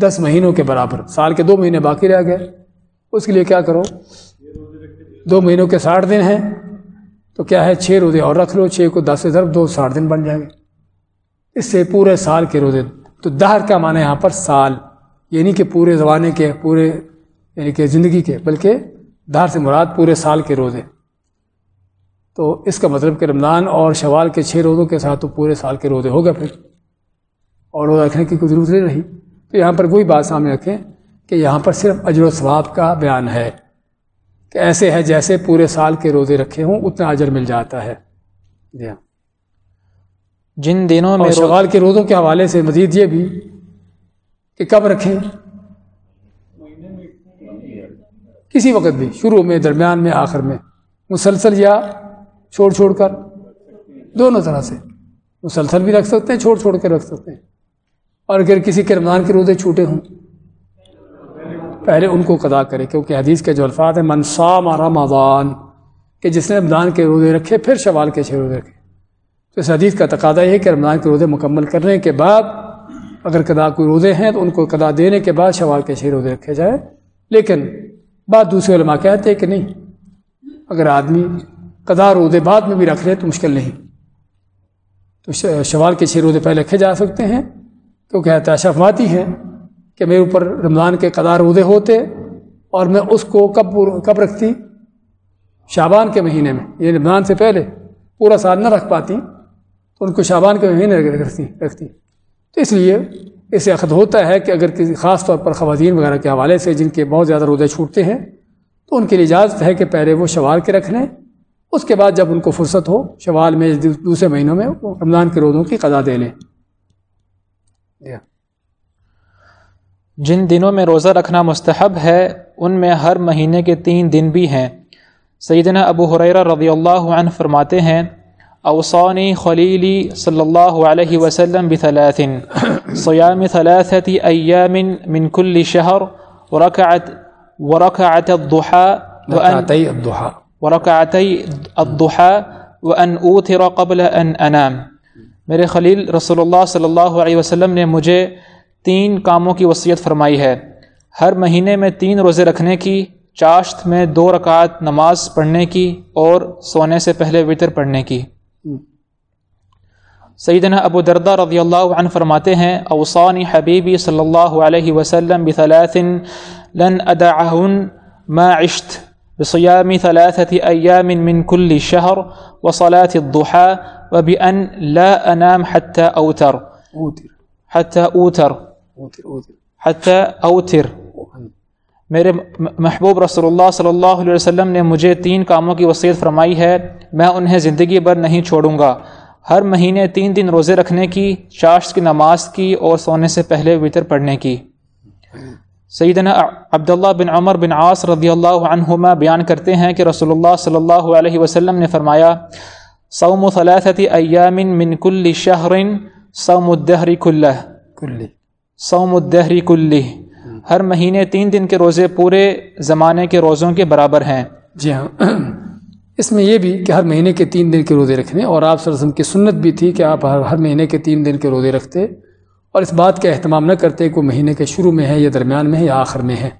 S1: دس مہینوں کے برابر، سال کے دو مہینے باقی رہ گئے۔ اس کے لیے کیا کرو؟ دو مہینوں کے ساٹھ دن ہیں۔ تو کیا ہے؟ چھ روزے اور رکھ لو، چھ کو دس سے ضرب دو، ساٹھ دن بن جائیں گے۔ اس سے پورے سال کے روزے۔ تو دہر کا معنی یہاں پر سال یعنی کہ پورے زمانے کے، پورے یعنی کہ زندگی کے، بلکہ دہر سے مراد پورے سال کے روزے۔ تو اس کا مطلب کہ رمضان اور شوال کے چھ روزوں کے ساتھ تو پورے سال کے روزے ہو گئے پھر۔ اور روزہ رکھنے کی کوئی ضرورت نہیں رہی۔ تو یہاں پر وہی بات سامنے رکھیں کہ یہاں پر صرف اجر و ثواب کا بیان ہے کہ ایسے ہے جیسے پورے سال کے روزے رکھے ہوں اتنا اجر مل جاتا ہے۔ جی ہاں۔
S2: جن دنوں
S1: میں شوال کے روزوں کے حوالے سے مزید یہ بھی کہ کب رکھیں؟ کسی وقت بھی شروع میں درمیان میں آخر میں۔ مسلسل یا چھوڑ چھوڑ کر؟ دونوں طرح سے۔ مسلسل بھی رکھ سکتے ہیں چھوڑ چھوڑ کے رکھ سکتے ہیں۔ اور اگر کسی کے رمضان کے روزے چھوٹے ہوں، پہلے ان کو قدا کرے، کیونکہ حدیث کے جو الفاظ ہیں منصام رمضان کہ جس نے رمضان کے روزے رکھے، پھر شوال کے چھ روزے رکھے۔ تو اس حدیث کا تقاضا یہ ہے کہ رمضان کے روزے مکمل کرنے کے بعد اگر قدا کوئی روزے ہیں، تو ان کو قدا دینے کے بعد شوال کے چھ روزے رکھے جائے لیکن بعد دوسرے علماء کہتے ہیں کہ نہیں، اگر آدمی قدا روزے بعد میں بھی رکھ لے تو مشکل نہیں۔ تو شوال کے چھ روزے پہلے رکھے جا سکتے ہیں کیونکہ احتیاط فرماتی ہیں کہ میرے اوپر رمضان کے قدار روزے ہوتے اور میں اس کو کب کب رکھتی؟ شابان کے مہینے میں یہ یعنی رمضان سے پہلے پورا سال نہ رکھ پاتی، تو ان کو شابان کے مہینے رکھتی رکھتی۔ تو اس لیے اسے عقد ہوتا ہے کہ اگر کسی خاص طور پر خواتین وغیرہ کے حوالے سے جن کے بہت زیادہ روزے چھوٹتے ہیں، تو ان کے لیے اجازت ہے کہ پہلے وہ شوال کے رکھ لیں۔ اس کے بعد جب ان کو فرصت ہو، شوال میں دوسرے مہینوں میں رمضان کے روزوں کی قضا دے لیں۔
S2: جن دنوں میں روزہ رکھنا مستحب ہے ان میں ہر مہینے کے تین دن بھی ہیں۔ سیدنا ابو حریرہ رضی اللہ عنہ فرماتے ہیں اوصانی خلیلی صلی اللہ علیہ وسلم بثلاث صیام ثلاثة ایام من كل شهر ورکعت ورکعت الضحى
S1: الضحى
S2: ورکعتی الضحى وان اوتر قبل ان انام۔ میرے خلیل، رسول اللہ صلی اللہ علیہ وسلم نے مجھے تین کاموں کی وصیت فرمائی ہے۔ ہر مہینے میں تین روزے رکھنے کی، چاشت میں دو رکعت نماز پڑھنے کی اور سونے سے پہلے وطر پڑھنے کی۔ سیدنا ابو دردہ رضی اللہ عنہ فرماتے ہیں، اوصانی حبیبی صلی اللہ علیہ وسلم بثلاث لن ادعہن ما عشت۔ بصیام ثلاثة ایام من كل شہر وصلاة الضحى وبأن لا انام حتى اوتر حتى اوتر حتى اوتر میرے محبوب رسول اللہ صلی اللہ علیہ وسلم نے مجھے تین کاموں کی وصیت فرمائی ہے میں انہیں زندگی بھر نہیں چھوڑوں گا۔ ہر مہینے تین دن روزے رکھنے کی چاشت کی نماز کی اور سونے سے پہلے وطر پڑھنے کی۔ سیدنا عبداللہ بن عمر بن عاص رضی اللہ عنہما بیان کرتے ہیں کہ رسول اللہ صلی اللہ علیہ وسلم نے فرمایا سوم ثلاثت ایام من کل شہر سوم الدہر کلہ.
S1: کلی
S2: سوم الدہری کلی ہر مہینے تین دن کے روزے پورے زمانے کے روزوں کے برابر ہیں۔
S1: جی ہاں۔ اس میں یہ بھی کہ ہر مہینے کے تین دن کے روزے رکھنے اور آپ وسلم کی سنت بھی تھی کہ آپ ہر ہر مہینے کے تین دن کے روزے رکھتے۔ اور اس بات کا اہتمام نہ کرتے کہ وہ مہینے کے شروع میں ہے یا درمیان میں ہے یا آخر میں ہے۔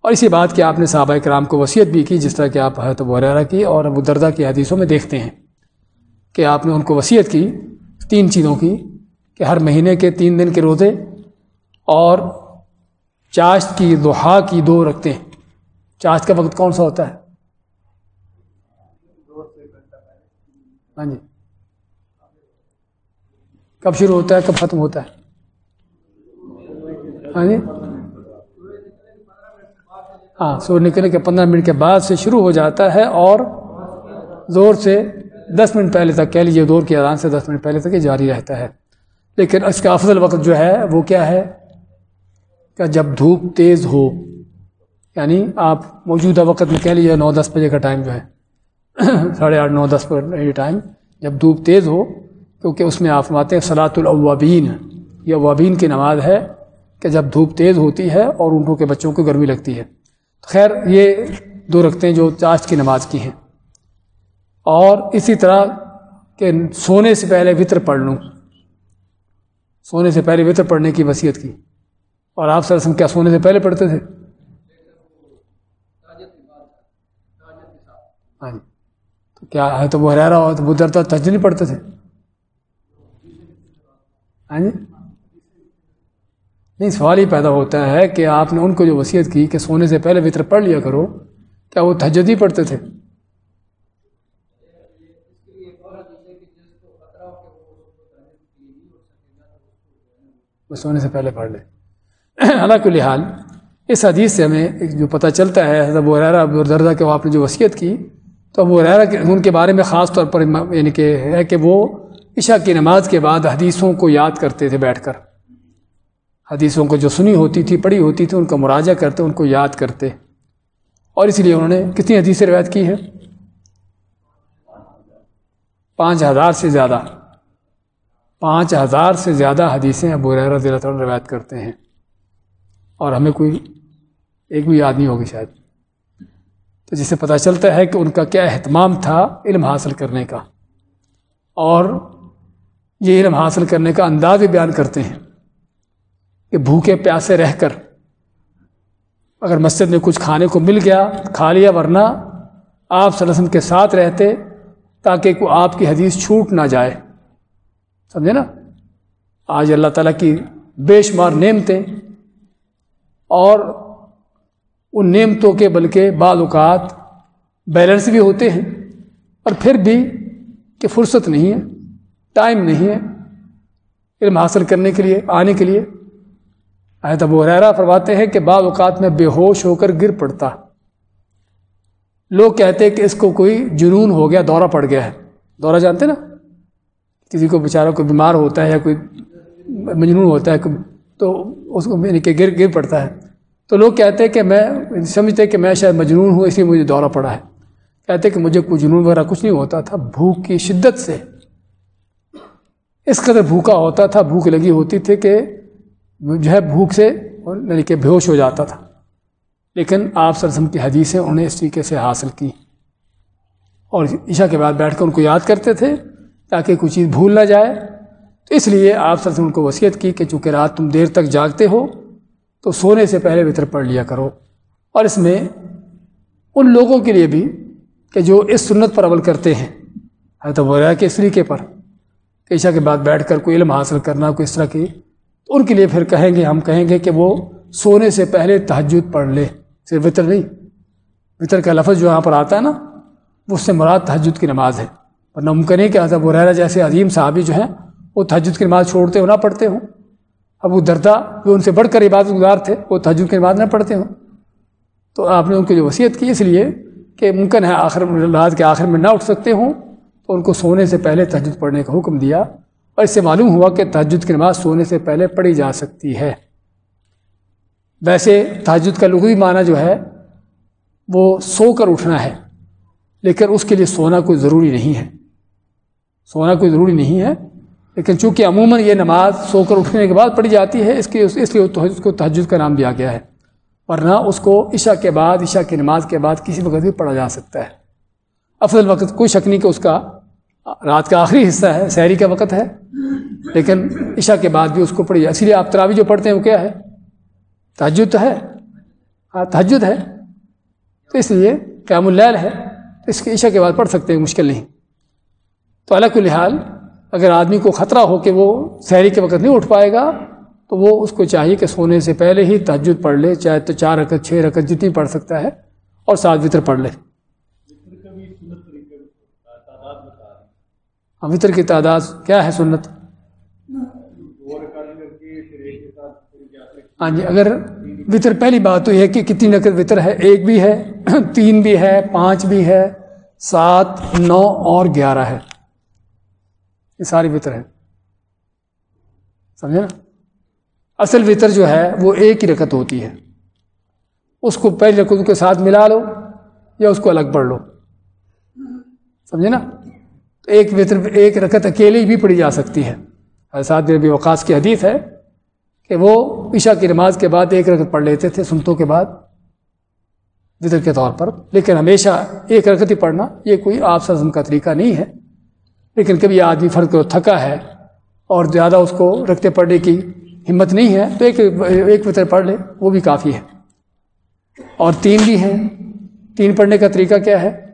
S1: اور اسی بات کہ آپ نے صحابہ کرام کو وصیت بھی کی جس طرح کہ آپ حضرت وغیرہ کی اور ابو دردہ کی حدیثوں میں دیکھتے ہیں کہ آپ نے ان کو وصیت کی تین چیزوں کی کہ ہر مہینے کے تین دن کے روزے اور چاشت کی دہا کی دو رکھتے ہیں۔ چاشت کا وقت کون سا ہوتا ہے؟ ہاں جی۔ کب شروع ہوتا ہے، کب ختم ہوتا ہے؟ ہاں جی؟ ہاں سور نکلنے کے پندرہ منٹ کے بعد سے شروع ہو جاتا ہے اور زور سے دس منٹ پہلے تک، کہہ لیجیے دور کی اذان سے دس منٹ پہلے تک یہ جاری رہتا ہے۔ لیکن اس کا افضل وقت جو ہے، وہ کیا ہے؟ کہ جب دھوپ تیز ہو یعنی آپ موجودہ وقت میں کہہ لیجیے نو دس بجے کا ٹائم جو ہے، ساڑھے آٹھ، نو دس پر یہ ٹائم جب دھوپ تیز ہو کیونکہ اس میں آپ ماتے ہیں صلاۃ الاوابین یہ اوابین کی نماز ہے کہ جب دھوپ تیز ہوتی ہے اور اونٹوں کے بچوں کو گرمی لگتی ہے۔ خیر، یہ دو رکھتے ہیں جو چاشت کی نماز کی ہیں۔ اور اسی طرح کہ سونے سے پہلے وطر پڑھ لوں۔ سونے سے پہلے وطر پڑھنے کی وصیت کی۔ اور آپ سر کیا سونے سے پہلے پڑھتے تھے؟ ہاں جی۔ تو کیا ہے تو وہ رہا ہو تو وہ درتا تج پڑھتے تھے؟ ہاں جی؟ نہیں، سوال ہی پیدا ہوتا ہے کہ آپ نے ان کو جو وصیت کی کہ سونے سے پہلے وطر پڑھ لیا کرو، کیا وہ تجد ہی پڑھتے تھے؟ وہ سونے سے پہلے پڑھ لے۔ اللہ کو لحال اس حدیث سے ہمیں جو پتہ چلتا ہے، حضرت ابو ابو کہ وہ آپ نے جو وصیت کی، تو ابو ریرا ان کے بارے میں خاص طور پر یعنی کہ ہے کہ وہ عشاء کی نماز کے بعد حدیثوں کو یاد کرتے تھے بیٹھ کر۔ حدیثوں کو جو سنی ہوتی تھی، پڑھی ہوتی تھی، ان کا مراجہ کرتے، ان کو یاد کرتے۔ اور اس لیے انہوں نے کتنی حدیثیں روایت کی ہیں؟ پانچ ہزار سے زیادہ۔ پانچ ہزار سے زیادہ حدیثیں ابو رضی اللہ تعالیٰ روایت کرتے ہیں۔ اور ہمیں کوئی ایک بھی یاد نہیں ہوگی شاید۔ تو جسے پتہ چلتا ہے کہ ان کا کیا اہتمام تھا علم حاصل کرنے کا۔ اور یہ علم حاصل کرنے کا انداز بھی بیان کرتے ہیں کہ بھوکے پیاسے رہ کر اگر مسجد میں کچھ کھانے کو مل گیا، کھا لیا ورنہ آپ وسلم کے ساتھ رہتے تاکہ کو آپ کی حدیث چھوٹ نہ جائے۔ سمجھے نا؟ آج اللہ تعالیٰ کی بے شمار نعمتیں اور ان نعمتوں کے بلکہ بعض اوقات بیلنس بھی ہوتے ہیں اور پھر بھی کہ فرصت نہیں ہے۔ ٹائم نہیں ہے علم حاصل کرنے کے لیے، آنے کے لیے۔ آئے ابو ریرا فرماتے ہیں کہ بعض اوقات میں بے ہوش ہو کر گر پڑتا۔ لوگ کہتے ہیں کہ اس کو کوئی جنون ہو گیا، دورہ پڑ گیا ہے۔ دورہ جانتے نا؟ کسی کو بیچارہ کوئی بیمار ہوتا ہے یا کوئی مجنون ہوتا ہے، تو اس کو یعنی کہ گر گر پڑتا ہے۔ تو لوگ کہتے ہیں کہ میں سمجھتے کہ میں شاید مجنون ہوں، اس لیے مجھے دورہ پڑا ہے۔ کہتے کہ مجھے کوئی جنون وغیرہ کچھ نہیں ہوتا تھا، بھوک کی شدت سے۔ اس قدر بھوکا ہوتا تھا، بھوک لگی ہوتی تھی کہ جو ہے بھوک سے یعنی کہ بےوش ہو جاتا تھا۔ لیکن آپ سرسم کی حدیثیں انہیں اس طریقے سے حاصل کی اور عشاء کے بعد بیٹھ کر ان کو یاد کرتے تھے تاکہ کوئی چیز بھول نہ جائے۔ تو اس لیے آپ سرسم ان کو وصیت کی کہ چونکہ رات تم دیر تک جاگتے ہو، تو سونے سے پہلے وطر پڑھ لیا کرو۔ اور اس میں ان لوگوں کے لیے بھی کہ جو اس سنت پر عمل کرتے ہیں، حضرت وغیرہ کے اس طریقے پر۔ عشاء کے بعد بیٹھ کر کوئی علم حاصل کرنا، کوئی اس طرح کی۔ تو ان کے لیے پھر کہیں گے، ہم کہیں گے کہ وہ سونے سے پہلے تحجد پڑھ لے۔ صرف وطر نہیں، وطر کا لفظ جو یہاں پر آتا ہے نا، وہ اس سے مراد تحجد کی نماز ہے۔ اور نمکن ہے کہ حضرت وغیرہ جیسے عظیم صحابی جو ہیں، وہ تحجد کی نماز چھوڑتے ہو نہ پڑھتے ہوں۔ اب وہ دردا جو ان سے بڑھ کر عبادت گزار تھے، وہ تحجد کی نماز نہ پڑھتے ہوں۔ تو آپ نے ان کی جو وصیت کی، اس لیے کہ ممکن ہے آخر، رات کے آخر میں نہ اٹھ سکتے ہوں۔ ان کو سونے سے پہلے تحجد پڑھنے کا حکم دیا، اور اس سے معلوم ہوا کہ تحجد کی نماز سونے سے پہلے پڑھی جا سکتی ہے۔ ویسے تحجد کا لغوی معنی جو ہے، وہ سو کر اٹھنا ہے، لیکن اس کے لیے سونا کوئی ضروری نہیں ہے۔ سونا کوئی ضروری نہیں ہے، لیکن چونکہ عموماً یہ نماز سو کر اٹھنے کے بعد پڑھی جاتی ہے، اس کی اس لیے اس کو تحجد کا نام دیا گیا ہے۔ ورنہ اس کو عشاء کے بعد، عشاء کی نماز کے بعد کسی وقت بھی پڑھا جا سکتا ہے۔ افضل وقت کوئی شک نہیں کہ اس کا رات کا آخری حصہ ہے، سحری کا وقت ہے۔ لیکن عشاء کے بعد بھی اس کو پڑھی جائے اسی لیے آپ تراوی جو پڑھتے ہیں وہ کیا ہے؟ تحجد تو ہے۔ ہاں تحجد ہے۔ تو اس لیے قیام اللیل ہے۔ تو اس کے عشاء کے بعد پڑھ سکتے ہیں، مشکل نہیں۔ تو الگ کو لحال اگر آدمی کو خطرہ ہو کہ وہ سحری کے وقت نہیں اٹھ پائے گا، تو وہ اس کو چاہیے کہ سونے سے پہلے ہی تجد پڑھ لے، چاہے تو چار رکعت، چھ رکعت جتنی پڑھ سکتا ہے اور سات وطر پڑھ لے۔ ہاں وطر کی تعداد کیا ہے سنت؟ ہاں جی اگر وطر پہلی بات تو یہ کہ کتنی رکعت وطر ہے؟ ایک بھی ہے، تین بھی ہے، پانچ بھی ہے، سات، نو اور گیارہ ہے۔ یہ ساری وطر ہے سمجھے نا؟ اصل وطر جو ہے وہ ایک ہی رکت ہوتی ہے۔ اس کو پہلی رکت کے ساتھ ملا لو یا اس کو الگ پڑھ لو۔ سمجھے نا؟ تو ایک وطر ایک رکت اکیلی بھی پڑھی جا سکتی ہے۔ ساتھ بھی وقاص کی حدیث ہے کہ وہ عشاء کی نماز کے بعد ایک رکت پڑھ لیتے تھے، سنتوں کے بعد وطر کے طور پر۔ لیکن ہمیشہ ایک رکت ہی پڑھنا، یہ کوئی آپ سزم کا طریقہ نہیں ہے۔ لیکن کبھی آدمی فرق کو تھکا ہے اور زیادہ اس کو رکھتے پڑھنے کی ہمت نہیں ہے، تو ایک ایک وطر پڑھ لے، وہ بھی کافی ہے۔ اور تین بھی ہیں۔ تین پڑھنے کا طریقہ کیا ہے؟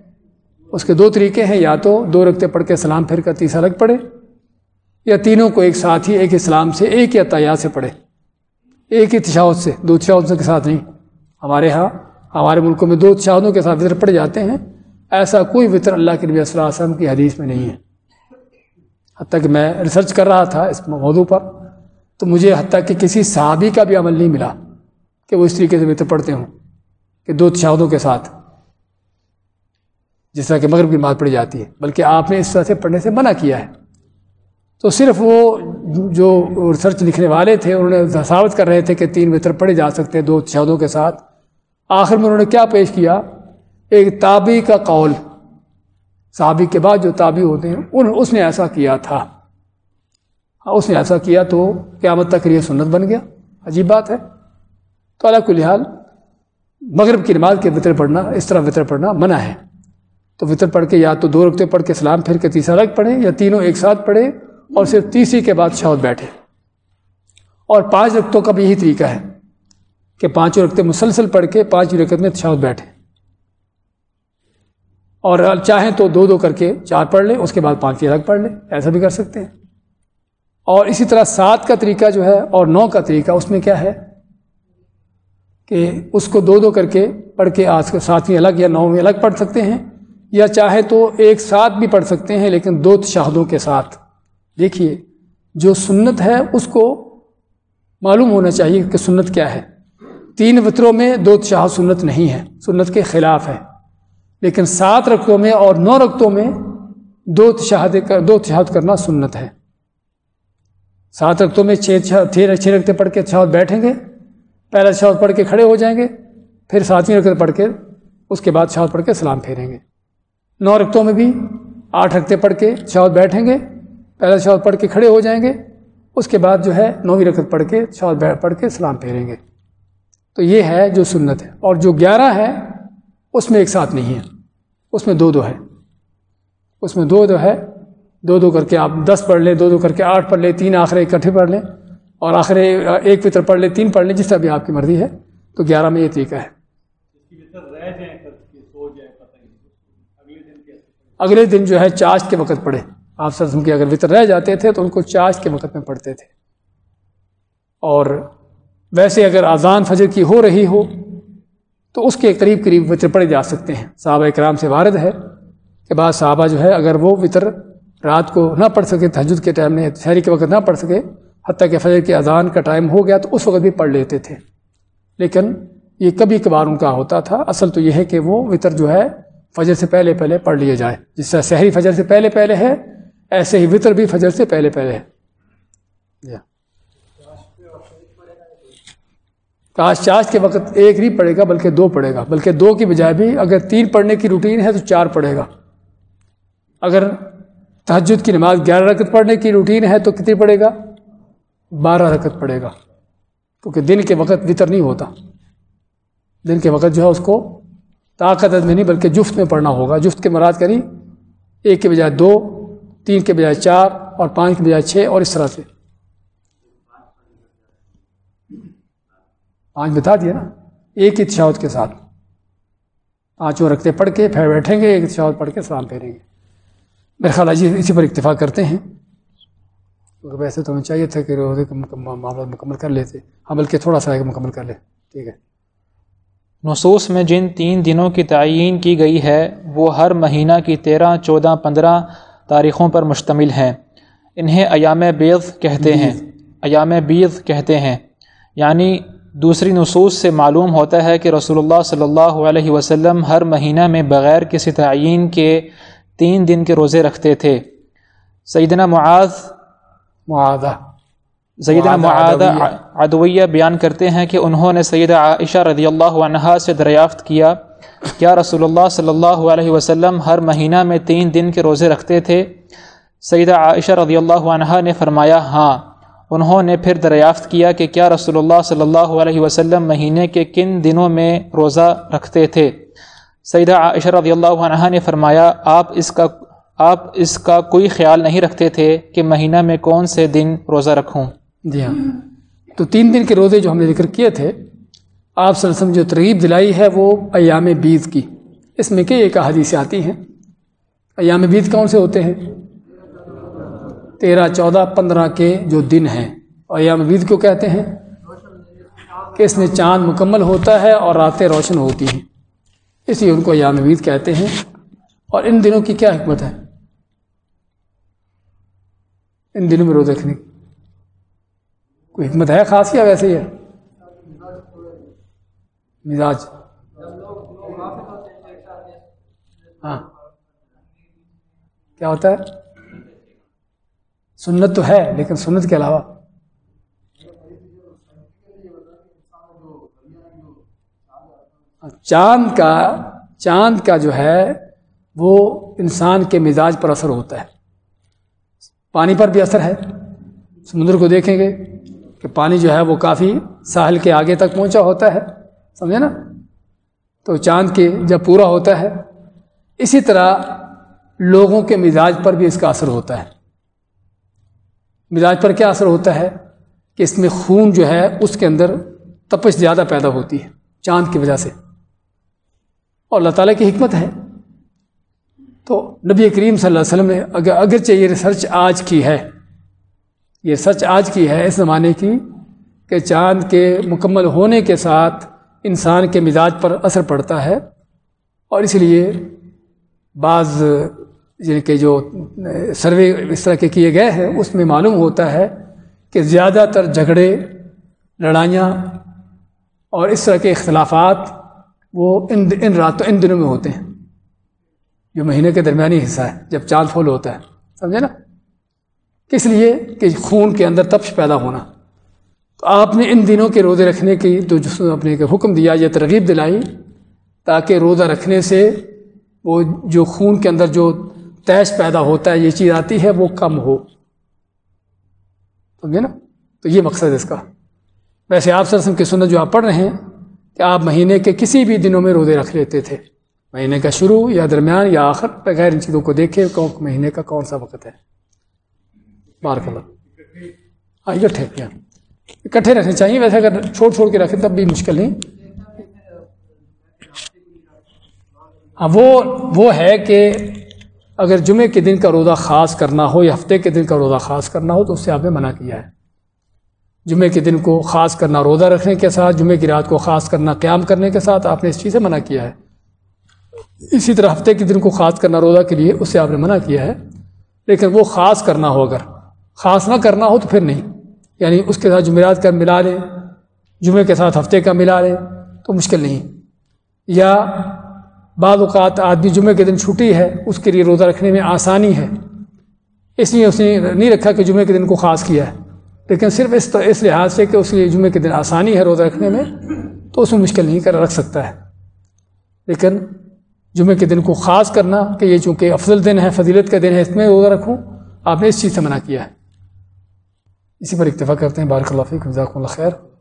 S1: اس کے دو طریقے ہیں، یا تو دو رکھتے پڑھ کے سلام پھر کر تیسرا رکھ پڑھے، یا تینوں کو ایک ساتھ ہی ایک اسلام سے، ایک یا تیار سے پڑھے۔ ایک ہی تشاوت سے، دو تشاوت کے ساتھ نہیں۔ ہمارے ہاں ہمارے ملکوں میں دو تشاوتوں کے ساتھ وطر پڑے جاتے ہیں۔ ایسا کوئی وطر اللہ کے نبی صلی اللہ علیہ وسلم کی حدیث میں نہیں ہے۔ حتیٰ کہ میں ریسرچ کر رہا تھا اس موضوع پر، تو مجھے حتیٰ کہ کسی صحابی کا بھی عمل نہیں ملا کہ وہ اس طریقے سے وطر پڑھتے ہوں کہ دو تشاہدوں کے ساتھ۔ جس طرح کہ مغرب کی بات پڑھی جاتی ہے، بلکہ آپ نے اس طرح سے پڑھنے سے منع کیا ہے۔ تو صرف وہ جو ریسرچ لکھنے والے تھے، انہوں نے ثابت کر رہے تھے کہ تین وطر پڑھے جا سکتے ہیں، دو تشہدوں کے ساتھ۔ آخر میں انہوں نے کیا پیش کیا؟ ایک تابی کا قول۔ صحابی کے بعد جو تابی ہوتے ہیں، ان، اس نے ایسا کیا تھا۔ ہاں، اس نے ایسا کیا تو قیامت تک یہ سنت بن گیا۔ عجیب بات ہے۔ تو اللہ کو لحاظ مغرب کی نماز کے وطر پڑھنا، اس طرح وطر پڑھنا منع ہے۔ تو وطر پڑھ کے یا تو دو رکھتے پڑھ کے سلام پھر کے تیسرا رکھ پڑھیں یا تینوں ایک ساتھ پڑھیں اور صرف تیسری کے بعد شاوت بیٹھے اور پانچ رقتوں کا بھی یہی طریقہ ہے کہ پانچوں رکھتے مسلسل پڑھ کے پانچ رکت میں شاوت بیٹھے اور چاہیں تو دو دو کر کے چار پڑھ لیں، اس کے بعد پانچ الگ پڑھ لیں، ایسا بھی کر سکتے ہیں۔ اور اسی طرح سات کا طریقہ جو ہے اور نو کا طریقہ، اس میں کیا ہے کہ اس کو دو دو کر کے پڑھ کے آج ساتویں الگ یا نویں الگ پڑھ سکتے ہیں۔ یا چاہے تو ایک ساتھ بھی پڑھ سکتے ہیں، لیکن دو شاہدوں کے ساتھ۔ دیکھیے، جو سنت ہے، اس کو معلوم ہونا چاہیے کہ سنت کیا ہے۔ تین وطروں میں دو شاہ سنت نہیں ہے سنت کے خلاف ہے لیکن سات رقطوں میں اور نو رقطوں میں دو شہاد دو شہاد کرنا سنت ہے۔ سات رقطوں میں چھ چھ چھ رقطے پڑھ کے چھاوت بیٹھیں گے۔ پہلا شہاد پڑھ کے کھڑے ہو جائیں گے، پھر ساتویں رقطے پڑھ کے، اس کے بعد شہاد پڑھ کے سلام پھیریں گے۔ نو رقطوں میں بھی آٹھ رقطے پڑھ کے شہاد بیٹھیں گے، پہلا شہاد پڑھ کے کھڑے ہو جائیں گے، اس کے بعد جو ہے نویں رقط پڑھ کے شہاد پڑھ کے سلام پھیریں گے۔ تو یہ ہے جو سنت ہے۔ اور جو گیارہ ہے، اس میں ایک ساتھ نہیں ہے۔ اس میں دو دو ہے۔ اس میں دو دو ہے۔ دو دو کر کے آپ دس پڑھ لیں، دو دو کر کے آٹھ پڑھ لیں، تین آخر اکٹھے پڑھ لیں اور آخر ایک فطر پڑھ لیں، تین پڑھ لیں، جس طرح بھی آپ کی مرضی ہے۔ تو گیارہ میں یہ طریقہ ہے۔ اگلے دن جو ہے چاشت کے وقت پڑھے۔ آپ سر کے اگر وطر رہ جاتے تھے تو ان کو چاشت کے وقت میں پڑھتے تھے۔ اور ویسے اگر آزان فجر کی ہو رہی ہو تو اس کے قریب قریب وطر پڑے جا سکتے ہیں۔ صحابہ اکرام سے وارد ہے کہ بعض صحابہ جو ہے اگر وہ وطر رات کو نہ پڑھ سکے تحجد کے ٹائم میں شہری کے وقت نہ پڑھ سکے، حتیٰ کہ فجر کی اذان کا ٹائم ہو گیا تو اس وقت بھی پڑھ لیتے تھے۔ لیکن یہ کبھی کبھار ان کا ہوتا تھا۔ اصل تو یہ ہے کہ وہ وطر جو ہے فجر سے پہلے پہلے پڑھ لیے جائے جس طرح شہری فجر سے پہلے پہلے ہے، ایسے ہی وطر بھی فجر سے پہلے پہلے ہے۔ جی ہاں۔ کاش چاش کے وقت ایک نہیں پڑے گا، بلکہ دو پڑے گا۔ بلکہ دو کی بجائے بھی اگر تین پڑھنے کی روٹین ہے تو چار پڑے گا۔ اگر تحجد کی نماز گیارہ رکت پڑھنے کی روٹین ہے تو کتنی پڑے گا؟ بارہ رکت پڑے گا۔ کیونکہ دن کے وقت وطر نہیں ہوتا۔ دن کے وقت جو ہے اس کو طاقت میں نہیں بلکہ جفت میں پڑھنا ہوگا۔ جفت کے مراد کری ایک کے بجائے دو، تین کے بجائے چار اور پانچ کے بجائے چھ اور اس طرح سے۔ پانچ بتا دیا نا؟ ایک ہی تشاوت کے ساتھ۔ پانچوں رکھتے پڑھ کے، پھر بیٹھیں گے، ایک تشاوت پڑھ کے سلام پھیریں گے۔ میرے خیال جی اسی پر اکتفا کرتے ہیں۔ ویسے تو ہمیں چاہیے تھا کہ روزے کا معاملہ مکمل کر لیتے ہاں بلکہ تھوڑا سا مکمل کر لیں۔ ٹھیک ہے۔
S2: نصوص میں جن تین دنوں کی تعین کی گئی ہے وہ ہر مہینہ کی تیرہ چودہ پندرہ تاریخوں پر مشتمل ہیں۔ انہیں ایام بیض کہتے ہیں۔ ایام بیض کہتے ہیں۔ یعنی دوسری نصوص سے معلوم ہوتا ہے کہ رسول اللہ صلی اللہ علیہ وسلم ہر مہینہ میں بغیر کسی تعین کے تین دن کے روزے رکھتے تھے۔ سیدنا معاذ معاذہ۔ سیدنا معاذہ ادویہ بیان کرتے ہیں کہ انہوں نے سیدہ عائشہ رضی اللہ عنہ سے دریافت کیا کیا رسول اللہ صلی اللہ علیہ وسلم ہر مہینہ میں تین دن کے روزے رکھتے تھے۔ سیدہ عائشہ رضی اللہ عنہ نے فرمایا ہاں انہوں نے پھر دریافت کیا کہ کیا رسول اللہ صلی اللہ علیہ وسلم مہینے کے کن دنوں میں روزہ رکھتے تھے۔ سیدہ عائشہ رضی اللہ عنہ نے فرمایا آپ اس کا آپ اس کا کوئی خیال نہیں رکھتے تھے کہ مہینہ میں کون سے دن روزہ رکھوں۔
S1: جی ہاں۔ تو تین دن کے روزے جو ہم نے ذکر کیے تھے، آپ وسلم جو ترغیب دلائی ہے وہ ایام بیز کی۔ اس میں کہ ایک حدیث آتی ہیں۔ ایام بیت کون سے ہوتے ہیں؟ تیرہ، چودہ، پندرہ کے جو دن ہیں۔ ایام بیت کو کہتے ہیں کہ اس میں چاند مکمل ہوتا ہے اور راتیں روشن ہوتی ہیں۔ اس لیے ان کو ایام بیت کہتے ہیں۔ اور ان دنوں کی کیا حکمت ہے؟ ان دنوں میں روز رکھنے کی۔ کوئی حکمت ہے خاص یا ویسے ہی ہے؟ مزاج۔ ہاں۔ کیا ہوتا ہے؟ سنت تو ہے، لیکن سنت کے علاوہ۔ چاند کا چاند کا جو ہے، وہ انسان کے مزاج پر اثر ہوتا ہے۔ پانی پر بھی اثر ہے۔ سمندر کو دیکھیں گے۔ کہ پانی جو ہے وہ کافی ساحل کے آگے تک پہنچا ہوتا ہے، سمجھے نا؟ تو چاند کے جب پورا ہوتا ہے، اسی طرح لوگوں کے مزاج پر بھی اس کا اثر ہوتا ہے۔ مزاج پر کیا اثر ہوتا ہے؟ کہ اس میں خون جو ہے اس کے اندر تپش زیادہ پیدا ہوتی ہے، چاند کی وجہ سے۔ اور اللہ تعالیٰ کی حکمت ہے۔ تو نبی کریم صلی اللہ علیہ وسلم نے اگر اگرچہ یہ ریسرچ آج کی ہے یہ سچ آج کی ہے اس زمانے کی کہ چاند کے مکمل ہونے کے ساتھ انسان کے مزاج پر اثر پڑتا ہے اور اس لیے بعض یعنی کہ جو سروے اس طرح کے کیے گئے ہیں، اس میں معلوم ہوتا ہے کہ زیادہ تر جھگڑے، لڑائیاں اور اس طرح کے اختلافات وہ ان ان راتوں، ان دنوں میں ہوتے ہیں، جو مہینے کے درمیانی حصہ ہے، جب چاند پھول ہوتا ہے، سمجھے نا؟ کس لیے کہ خون کے اندر تپش پیدا ہونا؟ تو آپ نے ان دنوں کے روزے رکھنے کی تو اپنے حکم دیا یا ترغیب دلائی، تاکہ روزہ رکھنے سے وہ جو خون کے اندر جو تیش پیدا ہوتا ہے، یہ چیز آتی ہے، وہ کم ہو۔ سمجھے نا؟ تو یہ مقصد ہے اس کا۔ ویسے آپ سرسم کی سنت جو آپ پڑھ رہے ہیں کہ آپ مہینے کے کسی بھی دنوں میں روزے رکھ لیتے تھے۔ مہینے کا شروع یا درمیان یا آخر، بغیر ان چیزوں کو دیکھے کون مہینے کا کون سا وقت ہے۔ بارک اللہ۔ ہاں اکٹھے کیا اکٹھے رکھنے چاہیے۔ ویسے اگر چھوڑ چھوڑ کے رکھیں تب بھی مشکل نہیں۔ ہاں وہ وہ ہے کہ اگر جمعے کے دن کا روزہ خاص کرنا ہو یا ہفتے کے دن کا روزہ خاص کرنا ہو تو اس سے آپ نے منع کیا ہے۔ جمعے کے دن کو خاص کرنا، روزہ رکھنے کے ساتھ، جمعے کی رات کو خاص کرنا، قیام کرنے کے ساتھ آپ نے اس چیز سے منع کیا ہے۔ اسی طرح ہفتے کے دن کو خاص کرنا، روزہ کے لیے اس سے آپ نے منع کیا ہے۔ لیکن وہ خاص کرنا ہو اگر خاص نہ کرنا ہو تو پھر نہیں۔ یعنی اس کے ساتھ جمعرات کا ملا لیں جمعے کے ساتھ ہفتے کا ملا لیں تو مشکل نہیں۔ یا بعض اوقات آدمی جمعے کے دن چھٹی ہے، اس کے لیے روزہ رکھنے میں آسانی ہے۔ اس لیے اس نے نہیں رکھا کہ جمعے کے دن کو خاص کیا ہے۔ لیکن صرف اس اس لحاظ سے کہ اس لیے جمعے کے دن آسانی ہے روزہ رکھنے میں، تو اس میں مشکل نہیں کر، رکھ سکتا ہے۔ لیکن جمعے کے دن کو خاص کرنا کہ یہ چونکہ افضل دن ہے، فضیلت کا دن ہے، اس میں روزہ رکھوں، آپ نے اس چیز سے منع کیا ہے۔ اسی پر اکتفا کرتے ہیں۔ بارک اللہ فیک جزاک اللہ خیر۔